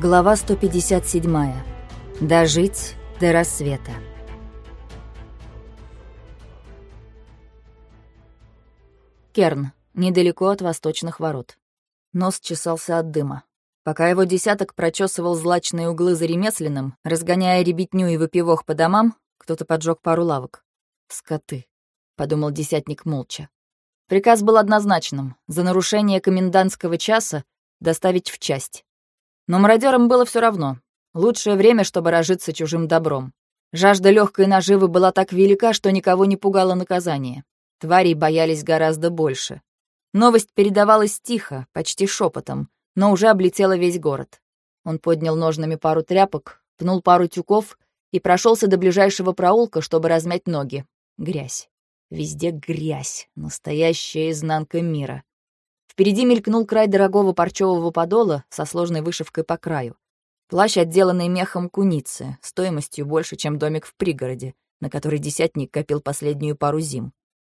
Глава 157. Дожить до рассвета. Керн, недалеко от восточных ворот. Нос чесался от дыма. Пока его десяток прочесывал злачные углы за ремесленным, разгоняя ребятню и выпивох по домам, кто-то поджег пару лавок. «Скоты», — подумал десятник молча. Приказ был однозначным — за нарушение комендантского часа доставить в часть. Но мародерам было все равно. Лучшее время, чтобы разжиться чужим добром. Жажда легкой наживы была так велика, что никого не пугало наказание. Тварей боялись гораздо больше. Новость передавалась тихо, почти шепотом, но уже облетела весь город. Он поднял ножными пару тряпок, пнул пару тюков и прошелся до ближайшего проулка, чтобы размять ноги. Грязь. Везде грязь. Настоящая изнанка мира. Впереди мелькнул край дорогого парчевого подола со сложной вышивкой по краю. Плащ, отделанный мехом куницы, стоимостью больше, чем домик в пригороде, на который десятник копил последнюю пару зим.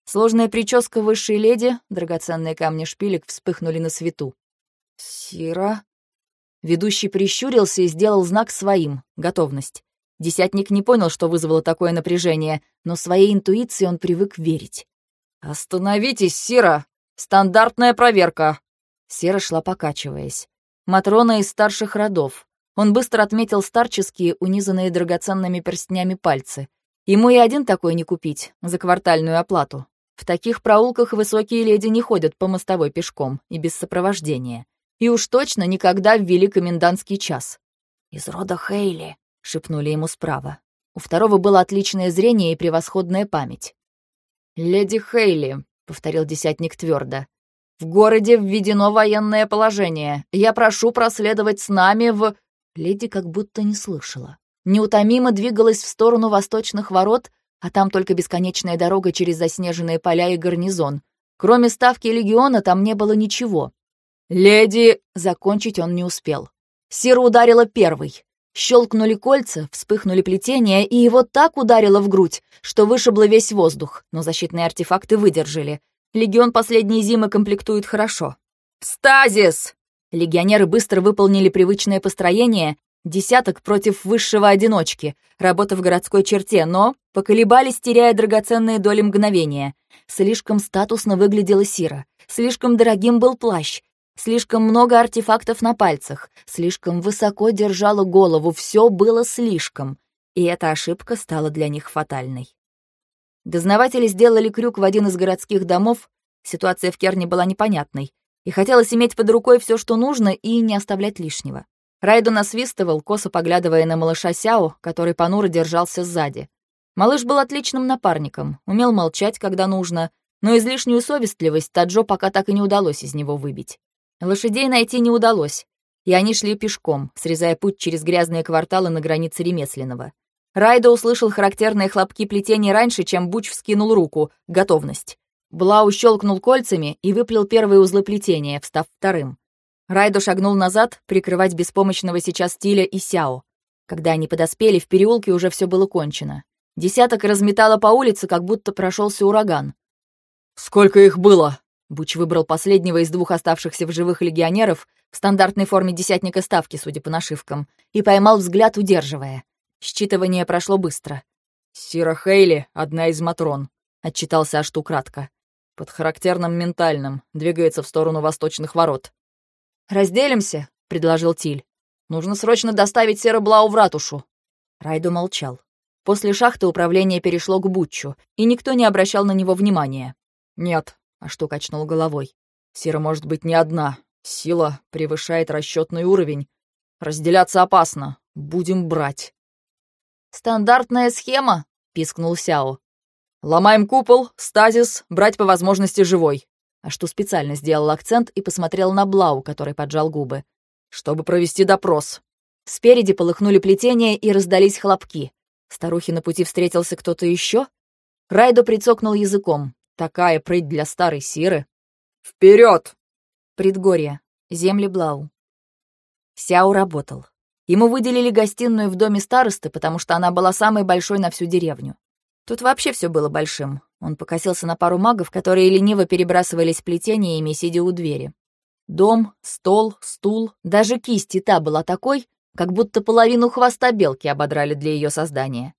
Сложная прическа высшей леди, драгоценные камни шпилек вспыхнули на свету. «Сира?» Ведущий прищурился и сделал знак своим — готовность. Десятник не понял, что вызвало такое напряжение, но своей интуиции он привык верить. «Остановитесь, Сира!» Стандартная проверка!» Сера шла покачиваясь. Матрона из старших родов. Он быстро отметил старческие, унизанные драгоценными перстнями пальцы. Ему и один такой не купить, за квартальную оплату. В таких проулках высокие леди не ходят по мостовой пешком и без сопровождения. И уж точно никогда ввели комендантский час. «Из рода Хейли», — шепнули ему справа. У второго было отличное зрение и превосходная память. «Леди Хейли, повторил десятник твердо. В городе введено военное положение. Я прошу проследовать с нами в Леди как будто не слышала. Неутомимо двигалась в сторону восточных ворот, а там только бесконечная дорога через заснеженные поля и гарнизон. Кроме ставки легиона там не было ничего. «Леди!» — закончить он не успел. Сира ударила первой. Щелкнули кольца, вспыхнули плетения, и его так ударило в грудь, что вышибло весь воздух, но защитные артефакты выдержали. Легион последней зимы комплектует хорошо. «Стазис!» Легионеры быстро выполнили привычное построение, десяток против высшего одиночки, работа в городской черте, но поколебались, теряя драгоценные доли мгновения. Слишком статусно выглядела Сира, слишком дорогим был плащ, Слишком много артефактов на пальцах, слишком высоко держала голову, все было слишком. И эта ошибка стала для них фатальной. Дознаватели сделали крюк в один из городских домов, ситуация в Керне была непонятной, и хотелось иметь под рукой все, что нужно, и не оставлять лишнего. Райду насвистывал, косо поглядывая на малыша Сяо, который понуро держался сзади. Малыш был отличным напарником, умел молчать, когда нужно, но излишнюю совестливость Таджо пока так и не удалось из него выбить. Лошадей найти не удалось, и они шли пешком, срезая путь через грязные кварталы на границе ремесленного. Райда услышал характерные хлопки плетения раньше, чем Буч вскинул руку. Готовность. Блау щелкнул кольцами и выплел первые узлы плетения, встав вторым. Райдо шагнул назад, прикрывать беспомощного сейчас Тиля и Сяо. Когда они подоспели, в переулке уже все было кончено. Десяток разметало по улице, как будто прошелся ураган. «Сколько их было?» Буч выбрал последнего из двух оставшихся в живых легионеров в стандартной форме десятника ставки, судя по нашивкам, и поймал взгляд, удерживая. Считывание прошло быстро. «Сира Хейли, одна из Матрон», — отчитался Ашту кратко. «Под характерным ментальным, двигается в сторону восточных ворот». «Разделимся», — предложил Тиль. «Нужно срочно доставить Сероблау в ратушу». Райду молчал. После шахты управление перешло к Бутчу, и никто не обращал на него внимания. «Нет, а что качнул головой? Сира может быть не одна. Сила превышает расчетный уровень. Разделяться опасно. Будем брать. «Стандартная схема», — пискнул Сяо. «Ломаем купол, стазис, брать по возможности живой». А что специально сделал акцент и посмотрел на Блау, который поджал губы. «Чтобы провести допрос». Спереди полыхнули плетения и раздались хлопки. Старухи на пути встретился кто-то еще? Райдо прицокнул языком. Такая прыть для старой сиры. Вперед! Предгорье. Земли Блау. Сяо работал. Ему выделили гостиную в доме старосты, потому что она была самой большой на всю деревню. Тут вообще все было большим. Он покосился на пару магов, которые лениво перебрасывались плетениями, сидя у двери. Дом, стол, стул, даже кисть и та была такой, как будто половину хвоста белки ободрали для ее создания.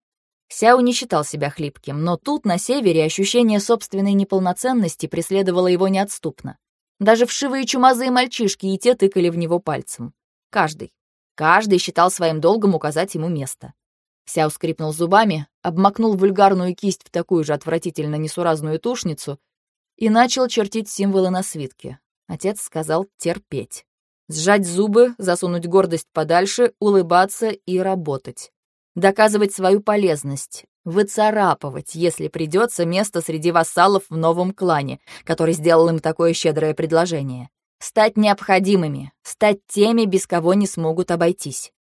Сяо не считал себя хлипким, но тут, на севере, ощущение собственной неполноценности преследовало его неотступно. Даже вшивые чумазые мальчишки и те тыкали в него пальцем. Каждый. Каждый считал своим долгом указать ему место. Сяо скрипнул зубами, обмакнул вульгарную кисть в такую же отвратительно несуразную тушницу и начал чертить символы на свитке. Отец сказал терпеть. Сжать зубы, засунуть гордость подальше, улыбаться и работать. Доказывать свою полезность, выцарапывать, если придется, место среди вассалов в новом клане, который сделал им такое щедрое предложение. Стать необходимыми, стать теми, без кого не смогут обойтись.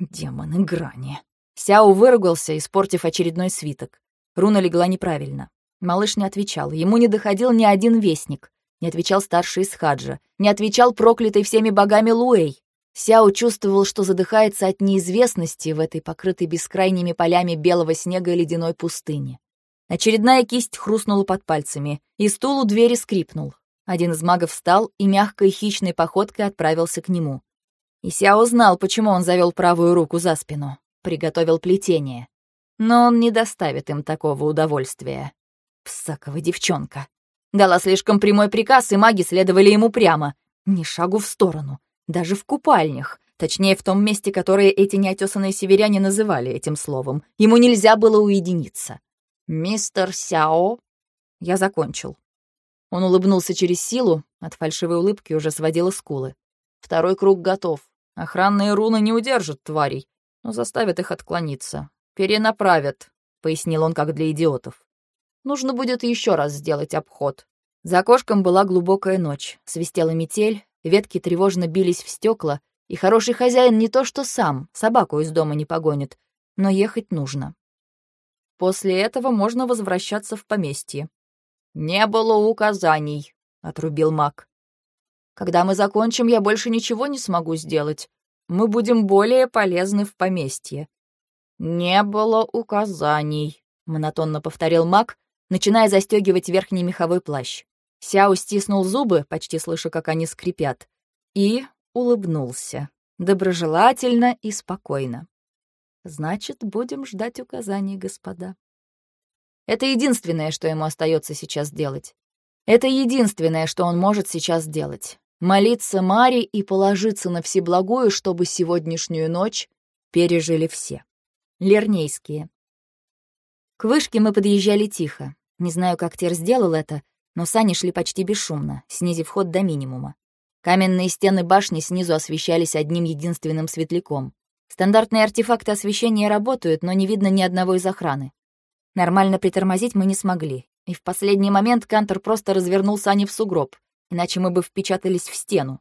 Демоны грани. Сяо выругался, испортив очередной свиток. Руна легла неправильно. Малыш не отвечал, ему не доходил ни один вестник. Не отвечал старший из Хаджа, не отвечал проклятый всеми богами Луэй. Сяо чувствовал, что задыхается от неизвестности в этой покрытой бескрайними полями белого снега и ледяной пустыни. Очередная кисть хрустнула под пальцами, и стул у двери скрипнул. Один из магов встал и мягкой хищной походкой отправился к нему. И Сяо знал, почему он завел правую руку за спину приготовил плетение. Но он не доставит им такого удовольствия. Псакова девчонка. Дала слишком прямой приказ, и маги следовали ему прямо. Ни шагу в сторону. Даже в купальнях. Точнее, в том месте, которое эти неотесанные северяне называли этим словом. Ему нельзя было уединиться. «Мистер Сяо...» Я закончил. Он улыбнулся через силу, от фальшивой улыбки уже сводила скулы. Второй круг готов. Охранные руны не удержат тварей но заставят их отклониться. Перенаправят, пояснил он как для идиотов. Нужно будет еще раз сделать обход. За окошком была глубокая ночь, свистела метель, ветки тревожно бились в стекла, и хороший хозяин не то что сам, собаку из дома не погонит, но ехать нужно. После этого можно возвращаться в поместье. «Не было указаний», — отрубил маг. «Когда мы закончим, я больше ничего не смогу сделать мы будем более полезны в поместье». «Не было указаний», — монотонно повторил маг, начиная застегивать верхний меховой плащ. Сяо стиснул зубы, почти слыша, как они скрипят, и улыбнулся, доброжелательно и спокойно. «Значит, будем ждать указаний, господа». Это единственное, что ему остается сейчас делать. Это единственное, что он может сейчас делать молиться Маре и положиться на Всеблагую, чтобы сегодняшнюю ночь пережили все. Лернейские. К вышке мы подъезжали тихо. Не знаю, как Тер сделал это, но сани шли почти бесшумно, снизив ход до минимума. Каменные стены башни снизу освещались одним единственным светляком. Стандартные артефакты освещения работают, но не видно ни одного из охраны. Нормально притормозить мы не смогли, и в последний момент Кантор просто развернул сани в сугроб, иначе мы бы впечатались в стену.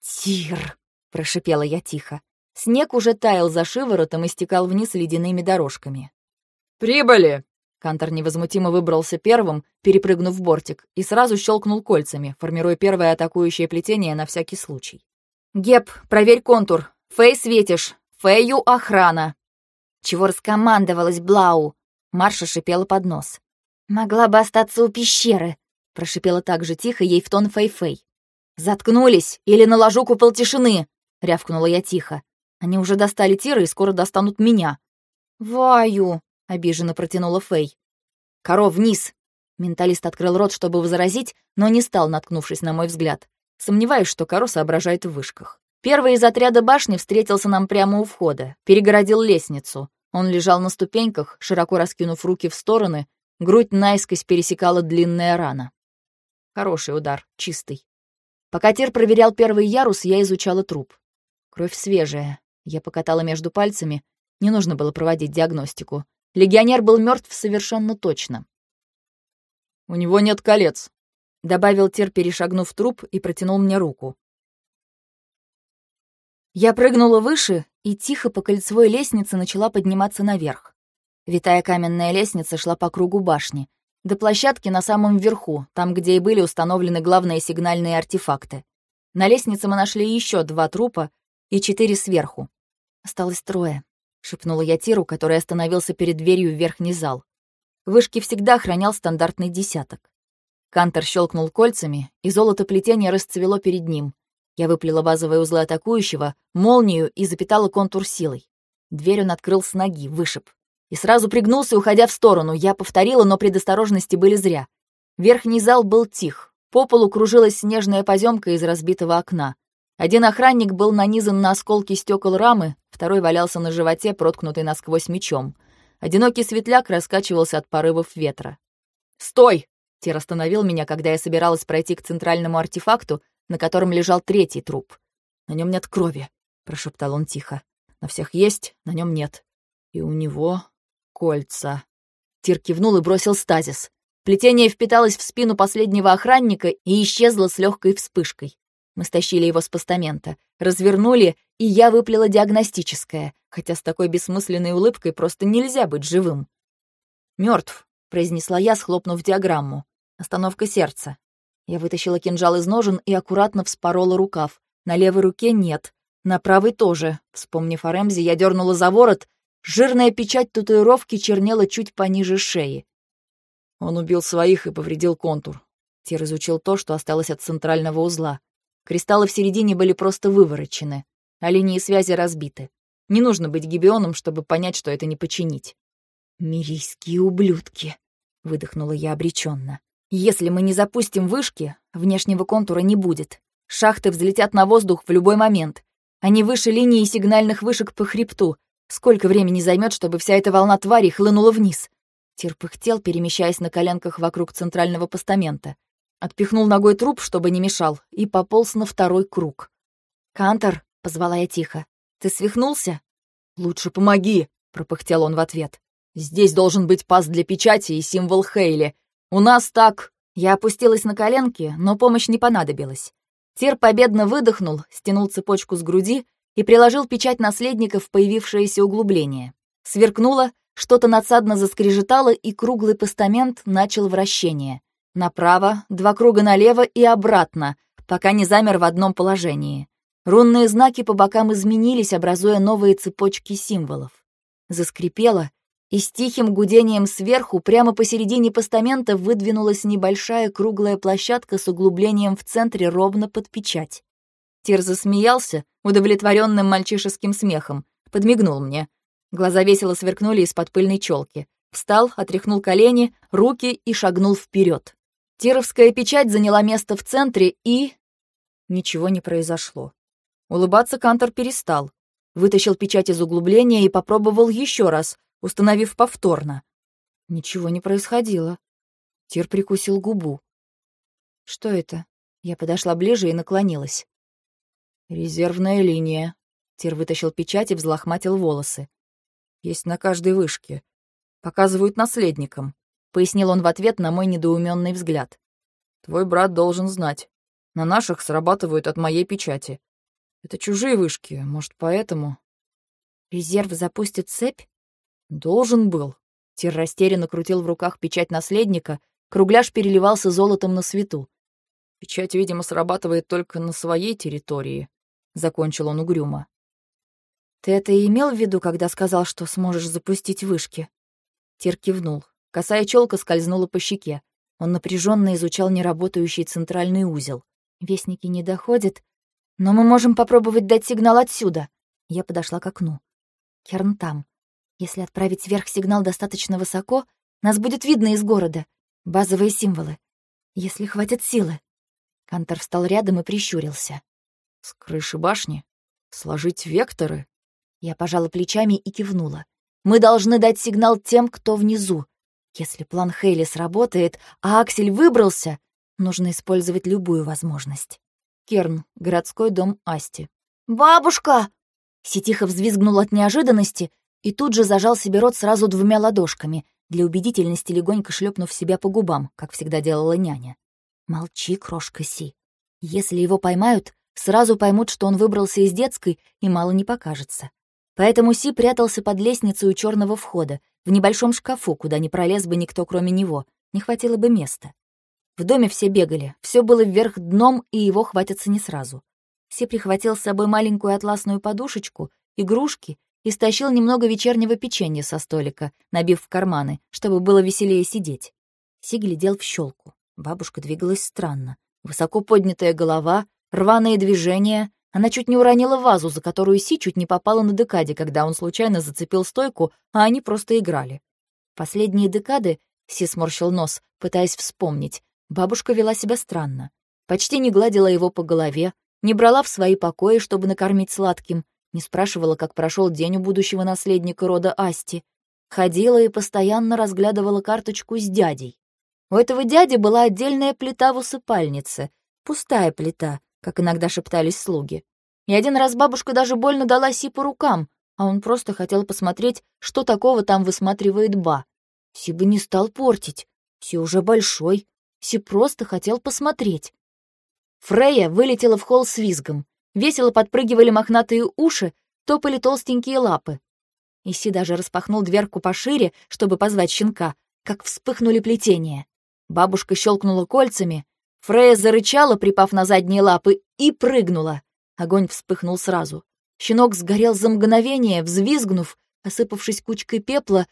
«Тир!» — прошипела я тихо. Снег уже таял за шиворотом и стекал вниз ледяными дорожками. «Прибыли!» Кантор невозмутимо выбрался первым, перепрыгнув бортик, и сразу щелкнул кольцами, формируя первое атакующее плетение на всякий случай. «Геп, проверь контур. Фэй светишь. Фэю охрана». Чего раскомандовалась Блау? Марша шипела под нос. «Могла бы остаться у пещеры», Прошипела так же тихо ей в тон Фэй-Фэй. «Заткнулись, или наложу купол тишины!» — рявкнула я тихо. «Они уже достали Тира и скоро достанут меня». «Ваю!» — обиженно протянула Фэй. «Коров, вниз!» Менталист открыл рот, чтобы возразить, но не стал, наткнувшись на мой взгляд. Сомневаюсь, что Коро соображает в вышках. Первый из отряда башни встретился нам прямо у входа, перегородил лестницу. Он лежал на ступеньках, широко раскинув руки в стороны, грудь наискось пересекала длинная рана. Хороший удар, чистый. Пока Тер проверял первый ярус, я изучала труп. Кровь свежая. Я покатала между пальцами. Не нужно было проводить диагностику. Легионер был мертв совершенно точно. «У него нет колец», — добавил Тер, перешагнув труп, и протянул мне руку. Я прыгнула выше и тихо по кольцевой лестнице начала подниматься наверх. Витая каменная лестница шла по кругу башни, до площадки на самом верху, там, где и были установлены главные сигнальные артефакты. На лестнице мы нашли еще два трупа и четыре сверху. «Осталось трое», — шепнула я Тиру, который остановился перед дверью в верхний зал. Вышки всегда охранял стандартный десяток. Кантор щелкнул кольцами, и золото плетения расцвело перед ним. Я выплела базовые узлы атакующего, молнию и запитала контур силой. Дверь он открыл с ноги, вышиб. И сразу пригнулся, уходя в сторону. Я повторила, но предосторожности были зря. Верхний зал был тих. По полу кружилась снежная поземка из разбитого окна. Один охранник был нанизан на осколки стекол рамы, второй валялся на животе, проткнутый насквозь мечом. Одинокий светляк раскачивался от порывов ветра. «Стой!» Тир остановил меня, когда я собиралась пройти к центральному артефакту, на котором лежал третий труп. «На нем нет крови», — прошептал он тихо. «На всех есть, на нем нет. И у него кольца». Тир кивнул и бросил стазис. Плетение впиталось в спину последнего охранника и исчезло с легкой вспышкой. Мы стащили его с постамента, развернули, и я выплела диагностическое, хотя с такой бессмысленной улыбкой просто нельзя быть живым. Мертв, произнесла я, схлопнув диаграмму. Остановка сердца. Я вытащила кинжал из ножен и аккуратно вспорола рукав. На левой руке нет. На правой тоже. Вспомнив о Рэмзи, я дернула за ворот. Жирная печать татуировки чернела чуть пониже шеи. Он убил своих и повредил контур. Тир изучил то, что осталось от центрального узла. Кристаллы в середине были просто выворочены, а линии связи разбиты. Не нужно быть гибионом, чтобы понять, что это не починить. «Мирийские ублюдки!» — выдохнула я обреченно. Если мы не запустим вышки, внешнего контура не будет. Шахты взлетят на воздух в любой момент. Они выше линии сигнальных вышек по хребту. Сколько времени займет, чтобы вся эта волна тварей хлынула вниз? Тир пыхтел, перемещаясь на коленках вокруг центрального постамента. Отпихнул ногой труп, чтобы не мешал, и пополз на второй круг. «Кантор», — позвала я тихо, — «ты свихнулся?» «Лучше помоги», — пропыхтел он в ответ. «Здесь должен быть пас для печати и символ Хейли. «У нас так...» Я опустилась на коленки, но помощь не понадобилась. Тир победно выдохнул, стянул цепочку с груди и приложил печать наследника в появившееся углубление. Сверкнуло, что-то надсадно заскрежетало, и круглый постамент начал вращение. Направо, два круга налево и обратно, пока не замер в одном положении. Рунные знаки по бокам изменились, образуя новые цепочки символов. Заскрипело, и с тихим гудением сверху прямо посередине постамента выдвинулась небольшая круглая площадка с углублением в центре ровно под печать. Тир засмеялся, удовлетворенным мальчишеским смехом, подмигнул мне. Глаза весело сверкнули из-под пыльной челки. Встал, отряхнул колени, руки и шагнул вперед. Тировская печать заняла место в центре и... Ничего не произошло. Улыбаться Кантор перестал. Вытащил печать из углубления и попробовал еще раз, установив повторно. Ничего не происходило. Тир прикусил губу. «Что это?» Я подошла ближе и наклонилась. «Резервная линия». Тир вытащил печать и взлохматил волосы. «Есть на каждой вышке. Показывают наследникам», — пояснил он в ответ на мой недоуменный взгляд. «Твой брат должен знать. На наших срабатывают от моей печати. Это чужие вышки, может, поэтому...» «Резерв запустит цепь?» Должен был. Тир растерянно крутил в руках печать наследника, кругляш переливался золотом на свету. Печать, видимо, срабатывает только на своей территории, закончил он угрюмо. Ты это и имел в виду, когда сказал, что сможешь запустить вышки? Тир кивнул. Косая челка скользнула по щеке. Он напряженно изучал неработающий центральный узел. Вестники не доходят, но мы можем попробовать дать сигнал отсюда. Я подошла к окну. Керн там. Если отправить сверхсигнал достаточно высоко, нас будет видно из города. Базовые символы. Если хватит силы. Кантор встал рядом и прищурился. «С крыши башни? Сложить векторы?» Я пожала плечами и кивнула. «Мы должны дать сигнал тем, кто внизу. Если план Хейли сработает, а Аксель выбрался, нужно использовать любую возможность». Керн, городской дом Асти. «Бабушка!» Сетиха взвизгнул от неожиданности и тут же зажал себе рот сразу двумя ладошками, для убедительности легонько шлепнув себя по губам, как всегда делала няня. «Молчи, крошка Си. Если его поймают, сразу поймут, что он выбрался из детской, и мало не покажется. Поэтому Си прятался под лестницей у черного входа, в небольшом шкафу, куда не пролез бы никто, кроме него, не хватило бы места. В доме все бегали, все было вверх дном, и его хватится не сразу. Си прихватил с собой маленькую атласную подушечку, игрушки и стащил немного вечернего печенья со столика, набив в карманы, чтобы было веселее сидеть. Си глядел в щелку. Бабушка двигалась странно. Высоко поднятая голова, рваные движения. Она чуть не уронила вазу, за которую Си чуть не попала на декаде, когда он случайно зацепил стойку, а они просто играли. Последние декады Си сморщил нос, пытаясь вспомнить. Бабушка вела себя странно. Почти не гладила его по голове, не брала в свои покои, чтобы накормить сладким, не спрашивала, как прошел день у будущего наследника рода Асти. Ходила и постоянно разглядывала карточку с дядей. У этого дяди была отдельная плита в усыпальнице, пустая плита, как иногда шептались слуги. И один раз бабушка даже больно дала Си по рукам, а он просто хотел посмотреть, что такого там высматривает Ба. Си бы не стал портить. Си уже большой. Си просто хотел посмотреть. Фрея вылетела в холл с визгом. Весело подпрыгивали мохнатые уши, топали толстенькие лапы. И Си даже распахнул дверку пошире, чтобы позвать щенка, как вспыхнули плетения. Бабушка щелкнула кольцами, Фрея зарычала, припав на задние лапы, и прыгнула. Огонь вспыхнул сразу. Щенок сгорел за мгновение, взвизгнув, осыпавшись кучкой пепла,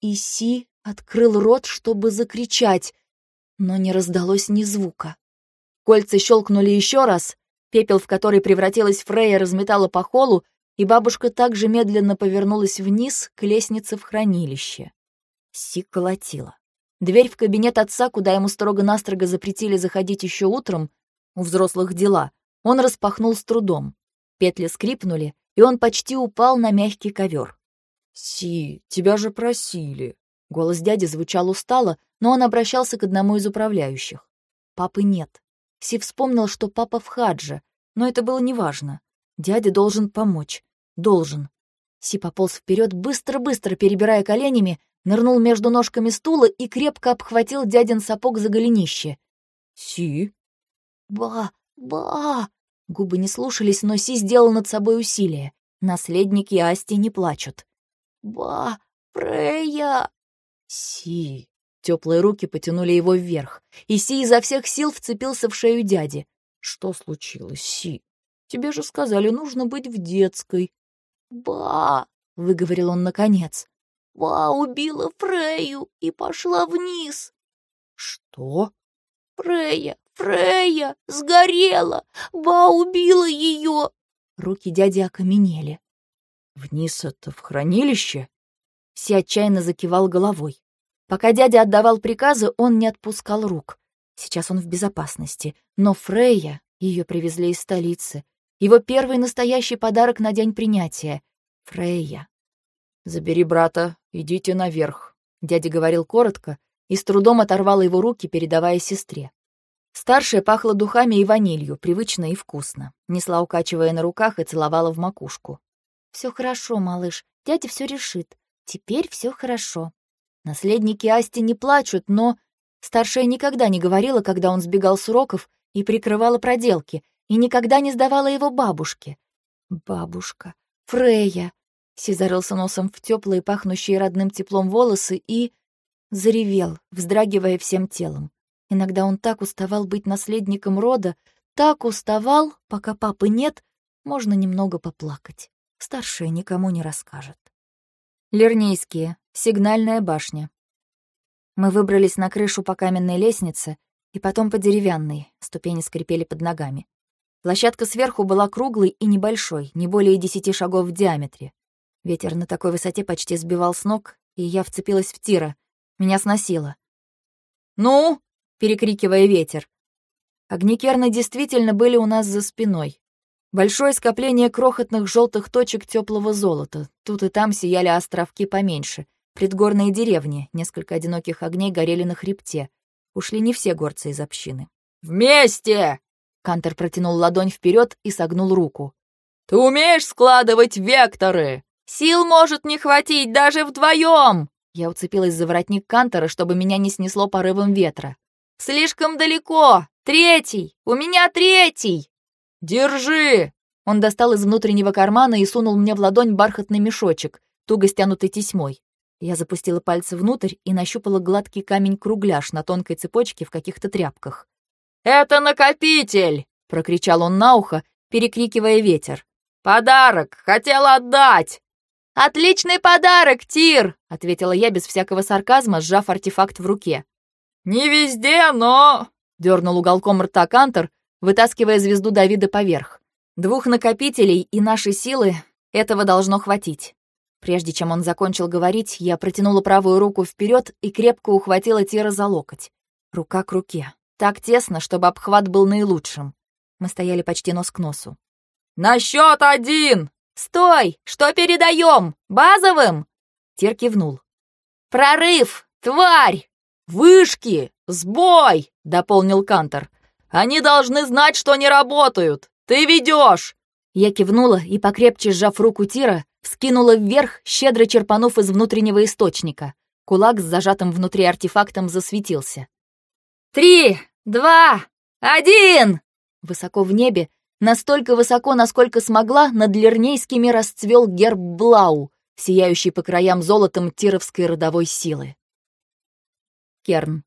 и Си открыл рот, чтобы закричать, но не раздалось ни звука. Кольца щелкнули еще раз, пепел, в который превратилась Фрея, разметала по холу, и бабушка также медленно повернулась вниз к лестнице в хранилище. Си колотила. Дверь в кабинет отца, куда ему строго-настрого запретили заходить еще утром, у взрослых дела, он распахнул с трудом. Петли скрипнули, и он почти упал на мягкий ковер. «Си, тебя же просили». Голос дяди звучал устало, но он обращался к одному из управляющих. Папы нет. Си вспомнил, что папа в хадже, но это было неважно. Дядя должен помочь. Должен. Си пополз вперед, быстро-быстро перебирая коленями, нырнул между ножками стула и крепко обхватил дядин сапог за голенище. «Си?» «Ба! Ба!» Губы не слушались, но Си сделал над собой усилие. Наследники Асти не плачут. «Ба! Фрея!» «Си!» Теплые руки потянули его вверх, и Си изо всех сил вцепился в шею дяди. «Что случилось, Си? Тебе же сказали, нужно быть в детской». «Ба!» — выговорил он наконец. Ба убила Фрею и пошла вниз. Что? Фрея, Фрея, сгорела. Ба убила ее. Руки дяди окаменели. Вниз это в хранилище? Си отчаянно закивал головой. Пока дядя отдавал приказы, он не отпускал рук. Сейчас он в безопасности. Но Фрея, ее привезли из столицы. Его первый настоящий подарок на день принятия. Фрея. «Забери брата, идите наверх», — дядя говорил коротко и с трудом оторвал его руки, передавая сестре. Старшая пахла духами и ванилью, привычно и вкусно. Несла, укачивая на руках, и целовала в макушку. Все хорошо, малыш, дядя все решит. Теперь все хорошо. Наследники Асти не плачут, но... Старшая никогда не говорила, когда он сбегал с уроков и прикрывала проделки, и никогда не сдавала его бабушке. Бабушка, Фрея, Си зарылся носом в теплые, пахнущие родным теплом волосы и... заревел, вздрагивая всем телом. Иногда он так уставал быть наследником рода, так уставал, пока папы нет, можно немного поплакать. Старшая никому не расскажет. Лернейские, сигнальная башня. Мы выбрались на крышу по каменной лестнице и потом по деревянной, ступени скрипели под ногами. Площадка сверху была круглой и небольшой, не более десяти шагов в диаметре. Ветер на такой высоте почти сбивал с ног, и я вцепилась в Тира. Меня сносило. «Ну!» — перекрикивая ветер. Огни Керна действительно были у нас за спиной. Большое скопление крохотных желтых точек теплого золота. Тут и там сияли островки поменьше. Предгорные деревни, несколько одиноких огней горели на хребте. Ушли не все горцы из общины. «Вместе!» Кантер протянул ладонь вперед и согнул руку. «Ты умеешь складывать векторы?» Сил может не хватить даже вдвоем!» Я уцепилась за воротник Кантора, чтобы меня не снесло порывом ветра. «Слишком далеко! Третий! У меня третий!» «Держи!» Он достал из внутреннего кармана и сунул мне в ладонь бархатный мешочек, туго стянутый тесьмой. Я запустила пальцы внутрь и нащупала гладкий камень-кругляш на тонкой цепочке в каких-то тряпках. «Это накопитель!» — прокричал он на ухо, перекрикивая ветер. «Подарок! Хотела отдать!» «Отличный подарок, Тир!» — ответила я без всякого сарказма, сжав артефакт в руке. «Не везде, но...» — дернул уголком рта Кантор, вытаскивая звезду Давида поверх. «Двух накопителей и наши силы этого должно хватить». Прежде чем он закончил говорить, я протянула правую руку вперед и крепко ухватила Тира за локоть. Рука к руке. Так тесно, чтобы обхват был наилучшим. Мы стояли почти нос к носу. «На счет один!» «Стой! Что передаем? Базовым?» Тир кивнул. «Прорыв! Тварь! Вышки! Сбой!» — дополнил Кантор. «Они должны знать, что не работают! Ты ведешь!» Я кивнула и, покрепче сжав руку Тира, вскинула вверх, щедро черпанув из внутреннего источника. Кулак с зажатым внутри артефактом засветился. «Три, два, один!» Высоко в небе, настолько высоко, насколько смогла, над Лернейскими расцвел герб Блау, сияющий по краям золотом тировской родовой силы. Керн.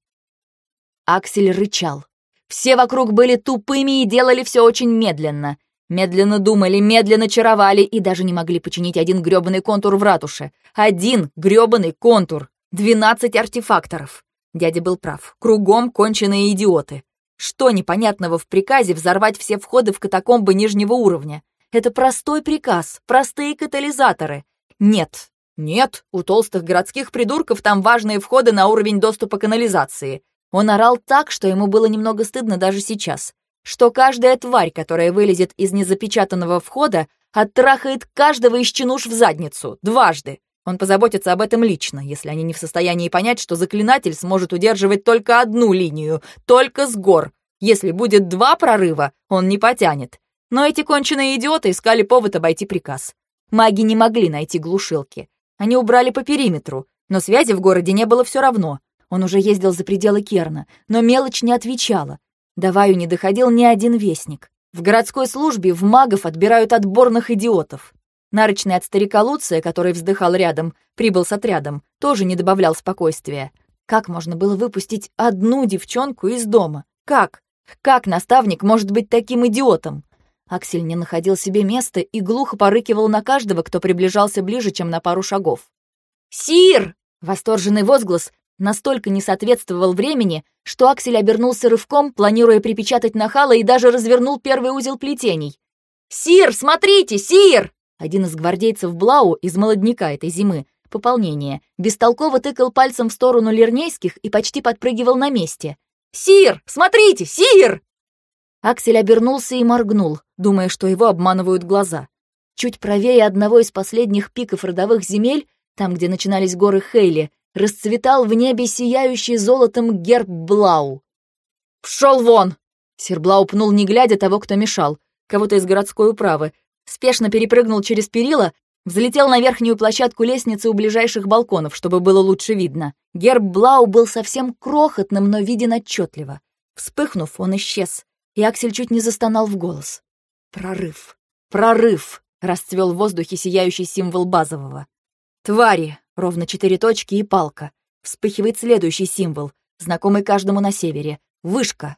Аксель рычал. Все вокруг были тупыми и делали все очень медленно. Медленно думали, медленно чаровали и даже не могли починить один грёбаный контур в ратуше. Один грёбаный контур. Двенадцать артефакторов. Дядя был прав. Кругом конченые идиоты. Что непонятного в приказе взорвать все входы в катакомбы нижнего уровня? Это простой приказ, простые катализаторы. Нет, нет, у толстых городских придурков там важные входы на уровень доступа канализации. Он орал так, что ему было немного стыдно даже сейчас. Что каждая тварь, которая вылезет из незапечатанного входа, оттрахает каждого из чинуш в задницу, дважды. Он позаботится об этом лично, если они не в состоянии понять, что заклинатель сможет удерживать только одну линию, только с гор. Если будет два прорыва, он не потянет. Но эти конченые идиоты искали повод обойти приказ. Маги не могли найти глушилки. Они убрали по периметру, но связи в городе не было все равно. Он уже ездил за пределы Керна, но мелочь не отвечала. До Ваю не доходил ни один вестник. В городской службе в магов отбирают отборных идиотов. Нарочный от старика Луция, который вздыхал рядом, прибыл с отрядом, тоже не добавлял спокойствия. Как можно было выпустить одну девчонку из дома? Как? Как наставник может быть таким идиотом? Аксель не находил себе места и глухо порыкивал на каждого, кто приближался ближе, чем на пару шагов. «Сир!» — восторженный возглас настолько не соответствовал времени, что Аксель обернулся рывком, планируя припечатать нахала и даже развернул первый узел плетений. «Сир, смотрите, сир!» Один из гвардейцев Блау из молодняка этой зимы, пополнение, бестолково тыкал пальцем в сторону Лернейских и почти подпрыгивал на месте. «Сир! Смотрите! Сир!» Аксель обернулся и моргнул, думая, что его обманывают глаза. Чуть правее одного из последних пиков родовых земель, там, где начинались горы Хейли, расцветал в небе сияющий золотом герб Блау. «Пшел вон!» Сир Блау пнул, не глядя того, кто мешал, кого-то из городской управы, спешно перепрыгнул через перила, взлетел на верхнюю площадку лестницы у ближайших балконов, чтобы было лучше видно. Герб Блау был совсем крохотным, но виден отчетливо. Вспыхнув, он исчез, и Аксель чуть не застонал в голос. «Прорыв! Прорыв!» — расцвел в воздухе сияющий символ базового. «Твари!» — ровно четыре точки и палка. Вспыхивает следующий символ, знакомый каждому на севере. Вышка.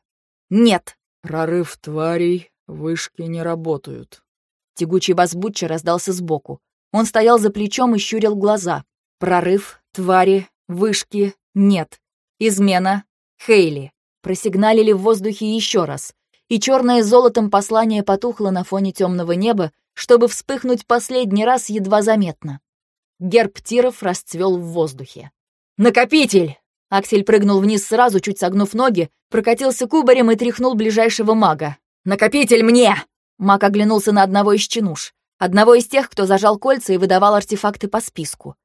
Нет. «Прорыв тварей, вышки не работают», Тягучий бас Бутча раздался сбоку. Он стоял за плечом и щурил глаза. Прорыв, твари, вышки, нет. Измена, Хейли. Просигналили в воздухе еще раз. И черное золотом послание потухло на фоне темного неба, чтобы вспыхнуть последний раз едва заметно. Герб тиров расцвел в воздухе. «Накопитель!» Аксель прыгнул вниз сразу, чуть согнув ноги, прокатился кубарем и тряхнул ближайшего мага. «Накопитель мне!» Мак оглянулся на одного из чинуш, одного из тех, кто зажал кольца и выдавал артефакты по списку.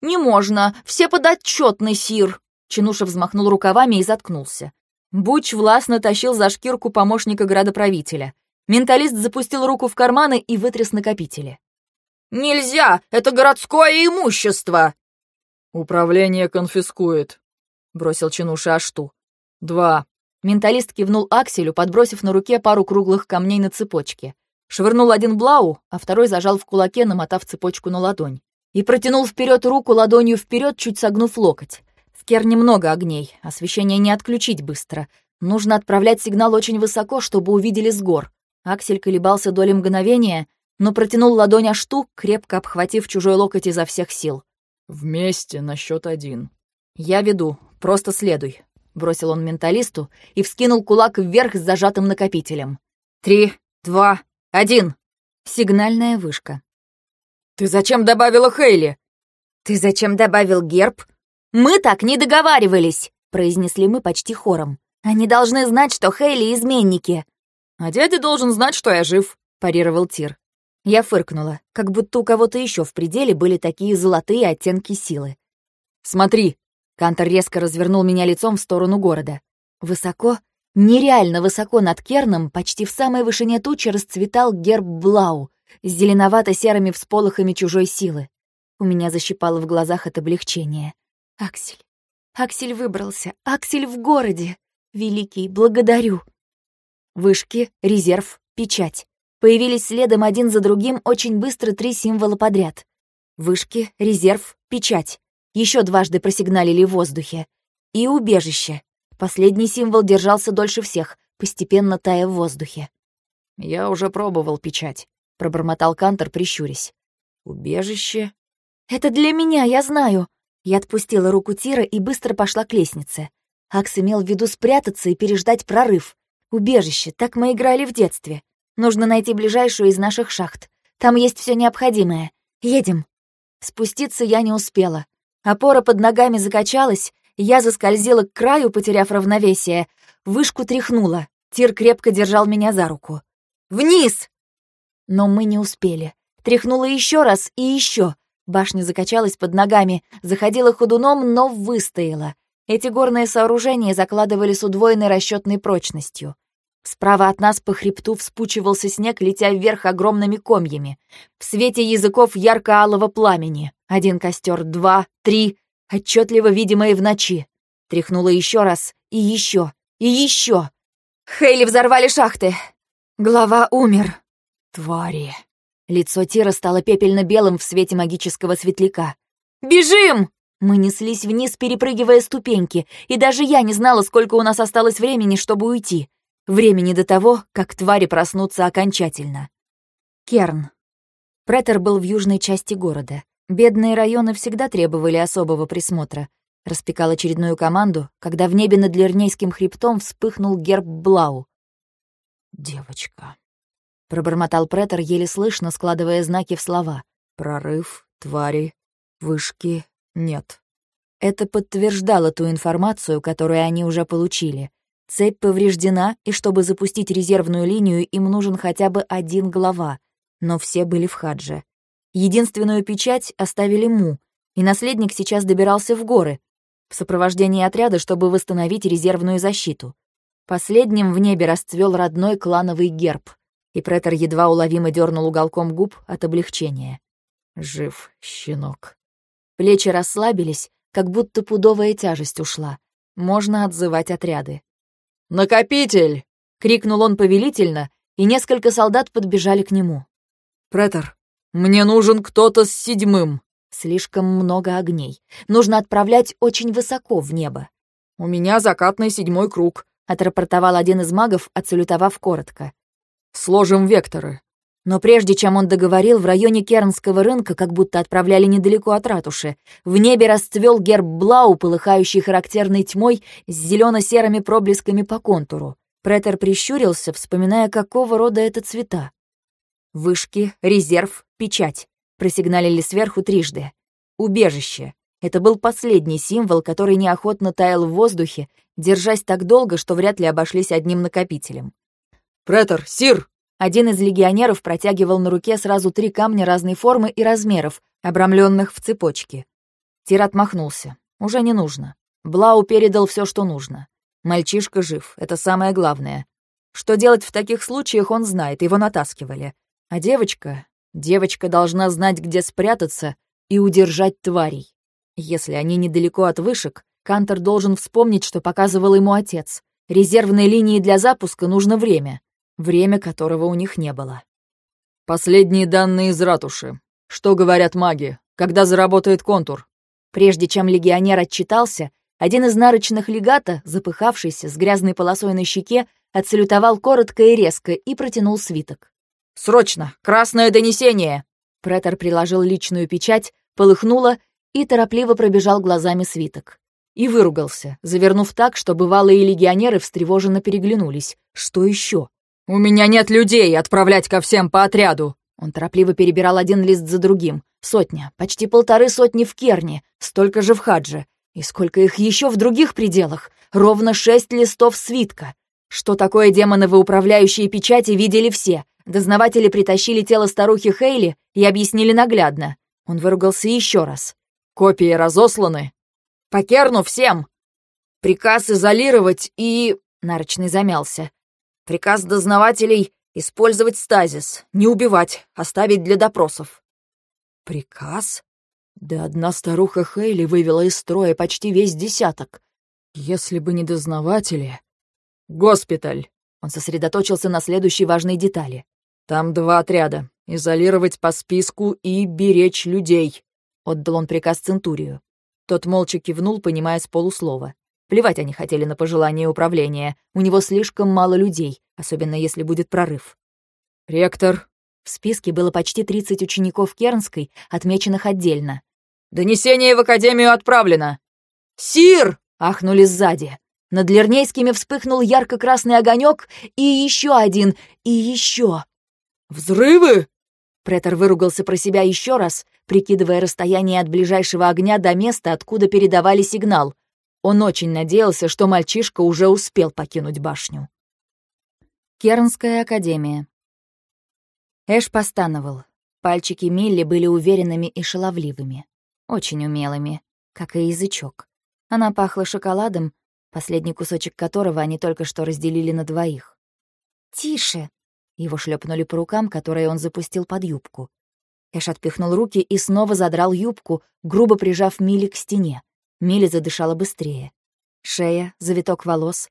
«Не можно! Все подотчетный, сир!» Чинуша взмахнул рукавами и заткнулся. Буч властно тащил за шкирку помощника градоправителя. Менталист запустил руку в карманы и вытряс накопители. «Нельзя! Это городское имущество!» «Управление конфискует», — бросил Чинуша Ашту. «Два. Менталист кивнул Акселю, подбросив на руке пару круглых камней на цепочке. Швырнул один блау, а второй зажал в кулаке, намотав цепочку на ладонь. И протянул вперед руку ладонью вперед, чуть согнув локоть. В Керне много огней, освещение не отключить быстро. Нужно отправлять сигнал очень высоко, чтобы увидели с гор. Аксель колебался доли мгновения, но протянул ладонь аж штук, крепко обхватив чужой локоть изо всех сил. «Вместе на счет один». «Я веду, просто следуй». — бросил он менталисту и вскинул кулак вверх с зажатым накопителем. «Три, два, один!» Сигнальная вышка. «Ты зачем добавила Хейли?» «Ты зачем добавил герб?» «Мы так не договаривались!» — произнесли мы почти хором. «Они должны знать, что Хейли — изменники!» «А дядя должен знать, что я жив», — парировал Тир. Я фыркнула, как будто у кого-то еще в пределе были такие золотые оттенки силы. «Смотри!» — Кантор резко развернул меня лицом в сторону города. Высоко, нереально высоко над Керном, почти в самой вышине тучи расцветал герб Блау с зеленовато-серыми всполохами чужой силы. У меня защипало в глазах от облегчения. «Аксель! Аксель выбрался! Аксель в городе! Великий, благодарю!» Вышки, резерв, печать. Появились следом один за другим очень быстро три символа подряд. Вышки, резерв, печать. Еще дважды просигналили в воздухе. И убежище. Последний символ держался дольше всех, постепенно тая в воздухе. «Я уже пробовал печать», — пробормотал Кантор, прищурясь. «Убежище?» «Это для меня, я знаю». Я отпустила руку Тира и быстро пошла к лестнице. Акс имел в виду спрятаться и переждать прорыв. Убежище, так мы играли в детстве. Нужно найти ближайшую из наших шахт. Там есть все необходимое. Едем. Спуститься я не успела. Опора под ногами закачалась, я заскользила к краю, потеряв равновесие. Вышку тряхнула. Тир крепко держал меня за руку. «Вниз!» Но мы не успели. Тряхнула еще раз и еще. Башня закачалась под ногами, заходила ходуном, но выстояла. Эти горные сооружения закладывали с удвоенной расчетной прочностью. Справа от нас по хребту вспучивался снег, летя вверх огромными комьями. В свете языков ярко-алого пламени. Один костер, два, три, отчетливо видимые в ночи. Тряхнула еще раз, и еще, и еще. Хейли взорвали шахты. Глава умер. Твари. Лицо Тира стало пепельно-белым в свете магического светляка. «Бежим!» Мы неслись вниз, перепрыгивая ступеньки, и даже я не знала, сколько у нас осталось времени, чтобы уйти. Времени до того, как твари проснутся окончательно. Керн. Претер был в южной части города. Бедные районы всегда требовали особого присмотра. Распекал очередную команду, когда в небе над Лернейским хребтом вспыхнул герб Блау. «Девочка», — пробормотал Претер, еле слышно, складывая знаки в слова. «Прорыв, твари, вышки нет». Это подтверждало ту информацию, которую они уже получили — Цепь повреждена, и чтобы запустить резервную линию, им нужен хотя бы один глава. Но все были в хадже. Единственную печать оставили Му, и наследник сейчас добирался в горы, в сопровождении отряда, чтобы восстановить резервную защиту. Последним в небе расцвел родной клановый герб, и претор едва уловимо дернул уголком губ от облегчения. Жив, щенок. Плечи расслабились, как будто пудовая тяжесть ушла. Можно отзывать отряды. «Накопитель!» — крикнул он повелительно, и несколько солдат подбежали к нему. «Претор, мне нужен кто-то с седьмым!» Слишком много огней. Нужно отправлять очень высоко в небо. «У меня закатный седьмой круг», — отрапортовал один из магов, отсалютовав коротко. «Сложим векторы». Но прежде чем он договорил, в районе Кернского рынка, как будто отправляли недалеко от ратуши, в небе расцвел герб Блау, полыхающий характерной тьмой с зелено-серыми проблесками по контуру. Претер прищурился, вспоминая, какого рода это цвета. Вышки, резерв, печать. Просигналили сверху трижды. Убежище. Это был последний символ, который неохотно таял в воздухе, держась так долго, что вряд ли обошлись одним накопителем. «Претор, сир!» Один из легионеров протягивал на руке сразу три камня разной формы и размеров, обрамленных в цепочке. Тир отмахнулся. Уже не нужно. Блау передал все, что нужно. Мальчишка жив, это самое главное. Что делать в таких случаях, он знает, его натаскивали. А девочка... Девочка должна знать, где спрятаться и удержать тварей. Если они недалеко от вышек, Кантор должен вспомнить, что показывал ему отец. Резервной линии для запуска нужно время время которого у них не было. «Последние данные из ратуши. Что говорят маги? Когда заработает контур?» Прежде чем легионер отчитался, один из нарочных легата, запыхавшийся, с грязной полосой на щеке, отсалютовал коротко и резко и протянул свиток. «Срочно! Красное донесение!» Претор приложил личную печать, полыхнуло и торопливо пробежал глазами свиток. и выругался, завернув так, что бывалые легионеры встревоженно переглянулись. Что еще? «У меня нет людей отправлять ко всем по отряду!» Он торопливо перебирал один лист за другим. Сотня, почти полторы сотни в Керне, столько же в Хадже. И сколько их еще в других пределах? Ровно шесть листов свитка. Что такое демоновы управляющие печати, видели все. Дознаватели притащили тело старухи Хейли и объяснили наглядно. Он выругался еще раз. «Копии разосланы?» «По Керну всем!» «Приказ изолировать и...» — Нарочный замялся. «Приказ дознавателей — использовать стазис, не убивать, оставить для допросов». «Приказ?» Да одна старуха Хейли вывела из строя почти весь десяток. Если бы не дознаватели... Госпиталь. Он сосредоточился на следующей важной детали. Там два отряда. Изолировать по списку и беречь людей. Отдал он приказ Центурию. Тот молча кивнул, понимая с полуслова. Плевать они хотели на пожелания управления. У него слишком мало людей, особенно если будет прорыв. «Ректор». В списке было почти 30 учеников Кернской, отмеченных отдельно. «Донесение в Академию отправлено!» «Сир!» — ахнули сзади. Над Лернейскими вспыхнул ярко-красный огонек, и еще один, и еще. «Взрывы?» Претор выругался про себя еще раз, прикидывая расстояние от ближайшего огня до места, откуда передавали сигнал. Он очень надеялся, что мальчишка уже успел покинуть башню. Кернская академия. Эш постановал. Пальчики Милли были уверенными и шаловливыми. Очень умелыми, как и язычок. Она пахла шоколадом, последний кусочек которого они только что разделили на двоих. «Тише!» Его шлепнули по рукам, которые он запустил под юбку. Эш отпихнул руки и снова задрал юбку, грубо прижав Милли к стене. Милли задышала быстрее. Шея, завиток волос.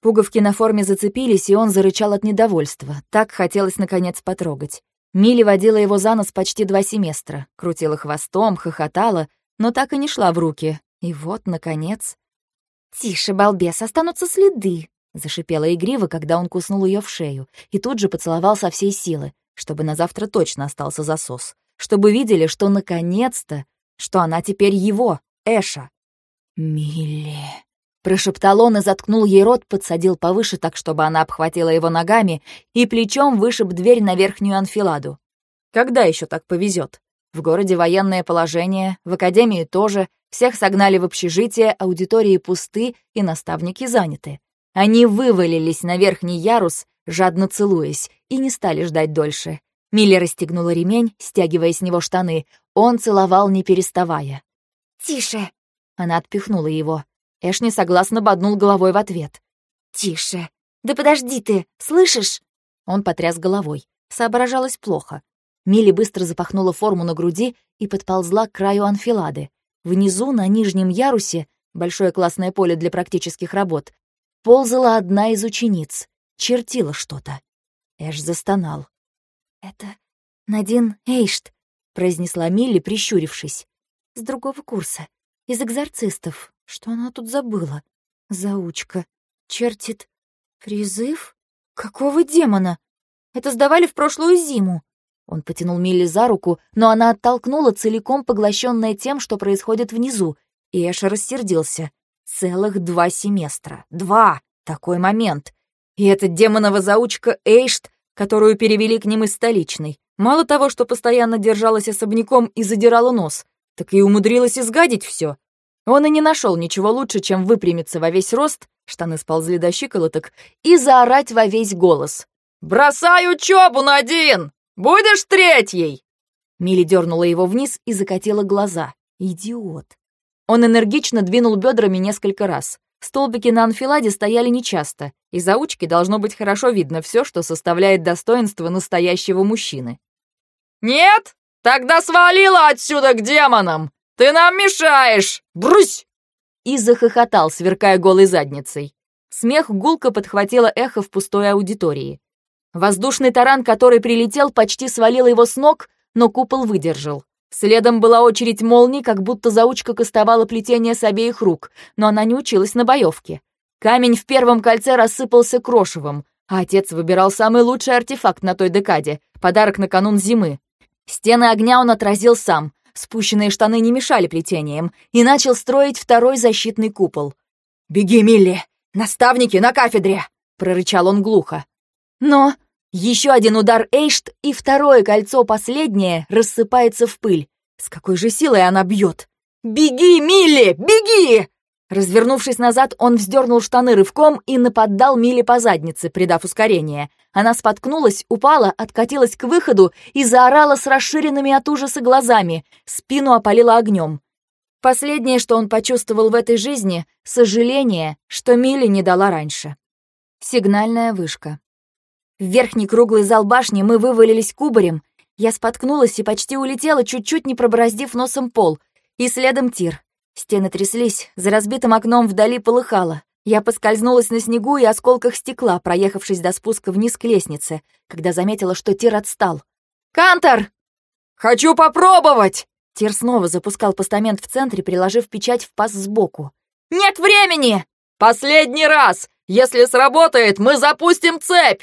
Пуговки на форме зацепились, и он зарычал от недовольства. Так хотелось, наконец, потрогать. Милли водила его за нос почти два семестра, крутила хвостом, хохотала, но так и не шла в руки. И вот, наконец... «Тише, балбес, останутся следы», — зашипела игриво, когда он куснул ее в шею, и тут же поцеловал со всей силы, чтобы на завтра точно остался засос, чтобы видели, что наконец-то, что она теперь его, Эша. «Милли», — прошептал он и заткнул ей рот, подсадил повыше так, чтобы она обхватила его ногами и плечом вышиб дверь на верхнюю анфиладу. Когда еще так повезет? В городе военное положение, в академии тоже, всех согнали в общежитие, аудитории пусты и наставники заняты. Они вывалились на верхний ярус, жадно целуясь, и не стали ждать дольше. Милли расстегнула ремень, стягивая с него штаны. Он целовал, не переставая. «Тише!» Она отпихнула его. Эшни согласно боднул головой в ответ. «Тише! Да подожди ты, слышишь?» Он потряс головой. Соображалось плохо. Милли быстро запахнула форму на груди и подползла к краю анфилады. Внизу, на нижнем ярусе, большое классное поле для практических работ, ползала одна из учениц, чертила что-то. Эш застонал. «Это Надин Эйшт», — произнесла Милли, прищурившись. «С другого курса. Из экзорцистов. Что она тут забыла? Заучка. Чертит. Призыв? Какого демона? Это сдавали в прошлую зиму. Он потянул Милли за руку, но она оттолкнула, целиком поглощенная тем, что происходит внизу, и Эш рассердился. Целых два семестра. Два! Такой момент. И эта демонова заучка Эйшт, которую перевели к ним из столичной. Мало того, что постоянно держалась особняком и задирала нос, так и умудрилась изгадить все. Он и не нашел ничего лучше, чем выпрямиться во весь рост, штаны сползли до щиколоток, и заорать во весь голос. «Бросай учебу, Надин! Будешь третьей!» Милли дернула его вниз и закатила глаза. «Идиот!» Он энергично двинул бедрами несколько раз. Столбики на анфиладе стояли нечасто, и заучке должно быть хорошо видно все, что составляет достоинство настоящего мужчины. «Нет? Тогда свалила отсюда к демонам! Ты нам мешаешь! Брусь!» И захохотал, сверкая голой задницей. Смех гулко подхватило эхо в пустой аудитории. Воздушный таран, который прилетел, почти свалил его с ног, но купол выдержал. Следом была очередь молний, как будто заучка кастовала плетение с обеих рук, но она не училась на боевке. Камень в первом кольце рассыпался крошевом, а отец выбирал самый лучший артефакт на той декаде — подарок на канун зимы. Стены огня он отразил сам, спущенные штаны не мешали плетением, и начал строить второй защитный купол. «Беги, Милли! Наставники на кафедре!» — прорычал он глухо. Но еще один удар Эйшт, и второе кольцо, последнее, рассыпается в пыль. С какой же силой она бьет? «Беги, Милли, беги!» Развернувшись назад, он вздернул штаны рывком и нападал Милли по заднице, придав ускорение. Она споткнулась, упала, откатилась к выходу и заорала с расширенными от ужаса глазами, спину опалила огнем. Последнее, что он почувствовал в этой жизни — сожаление, что Милли не дала раньше. Сигнальная вышка. В верхний круглый зал башни мы вывалились кубарем. Я споткнулась и почти улетела, чуть-чуть не пробороздив носом пол — и следом тир. Стены тряслись, за разбитым окном вдали полыхало. Я поскользнулась на снегу и осколках стекла, проехавшись до спуска вниз к лестнице, когда заметила, что тир отстал. «Кантор!» «Хочу попробовать!» Тир снова запускал постамент в центре, приложив печать в паз сбоку. «Нет времени!» «Последний раз! Если сработает, мы запустим цепь!»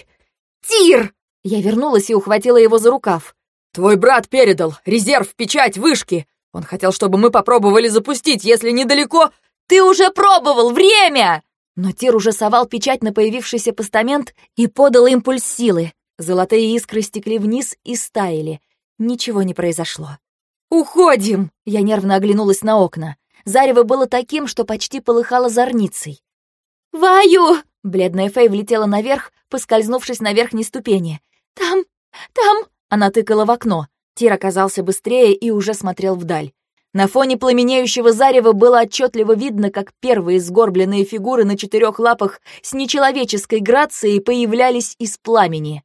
«Тир!» Я вернулась и ухватила его за рукав. «Твой брат передал! Резерв, печать, вышки! Он хотел, чтобы мы попробовали запустить, если недалеко... Ты уже пробовал! Время!» Но Тир уже совал печать на появившийся постамент и подал импульс силы. Золотые искры стекли вниз и стаяли. Ничего не произошло. «Уходим!» — я нервно оглянулась на окна. Зарево было таким, что почти полыхало зорницей. «Ваю!» — бледная Фэй влетела наверх, поскользнувшись на верхней ступени. «Там! Там!» — она тыкала в окно. Тир оказался быстрее и уже смотрел вдаль. На фоне пламенеющего зарева было отчетливо видно, как первые сгорбленные фигуры на четырех лапах с нечеловеческой грацией появлялись из пламени.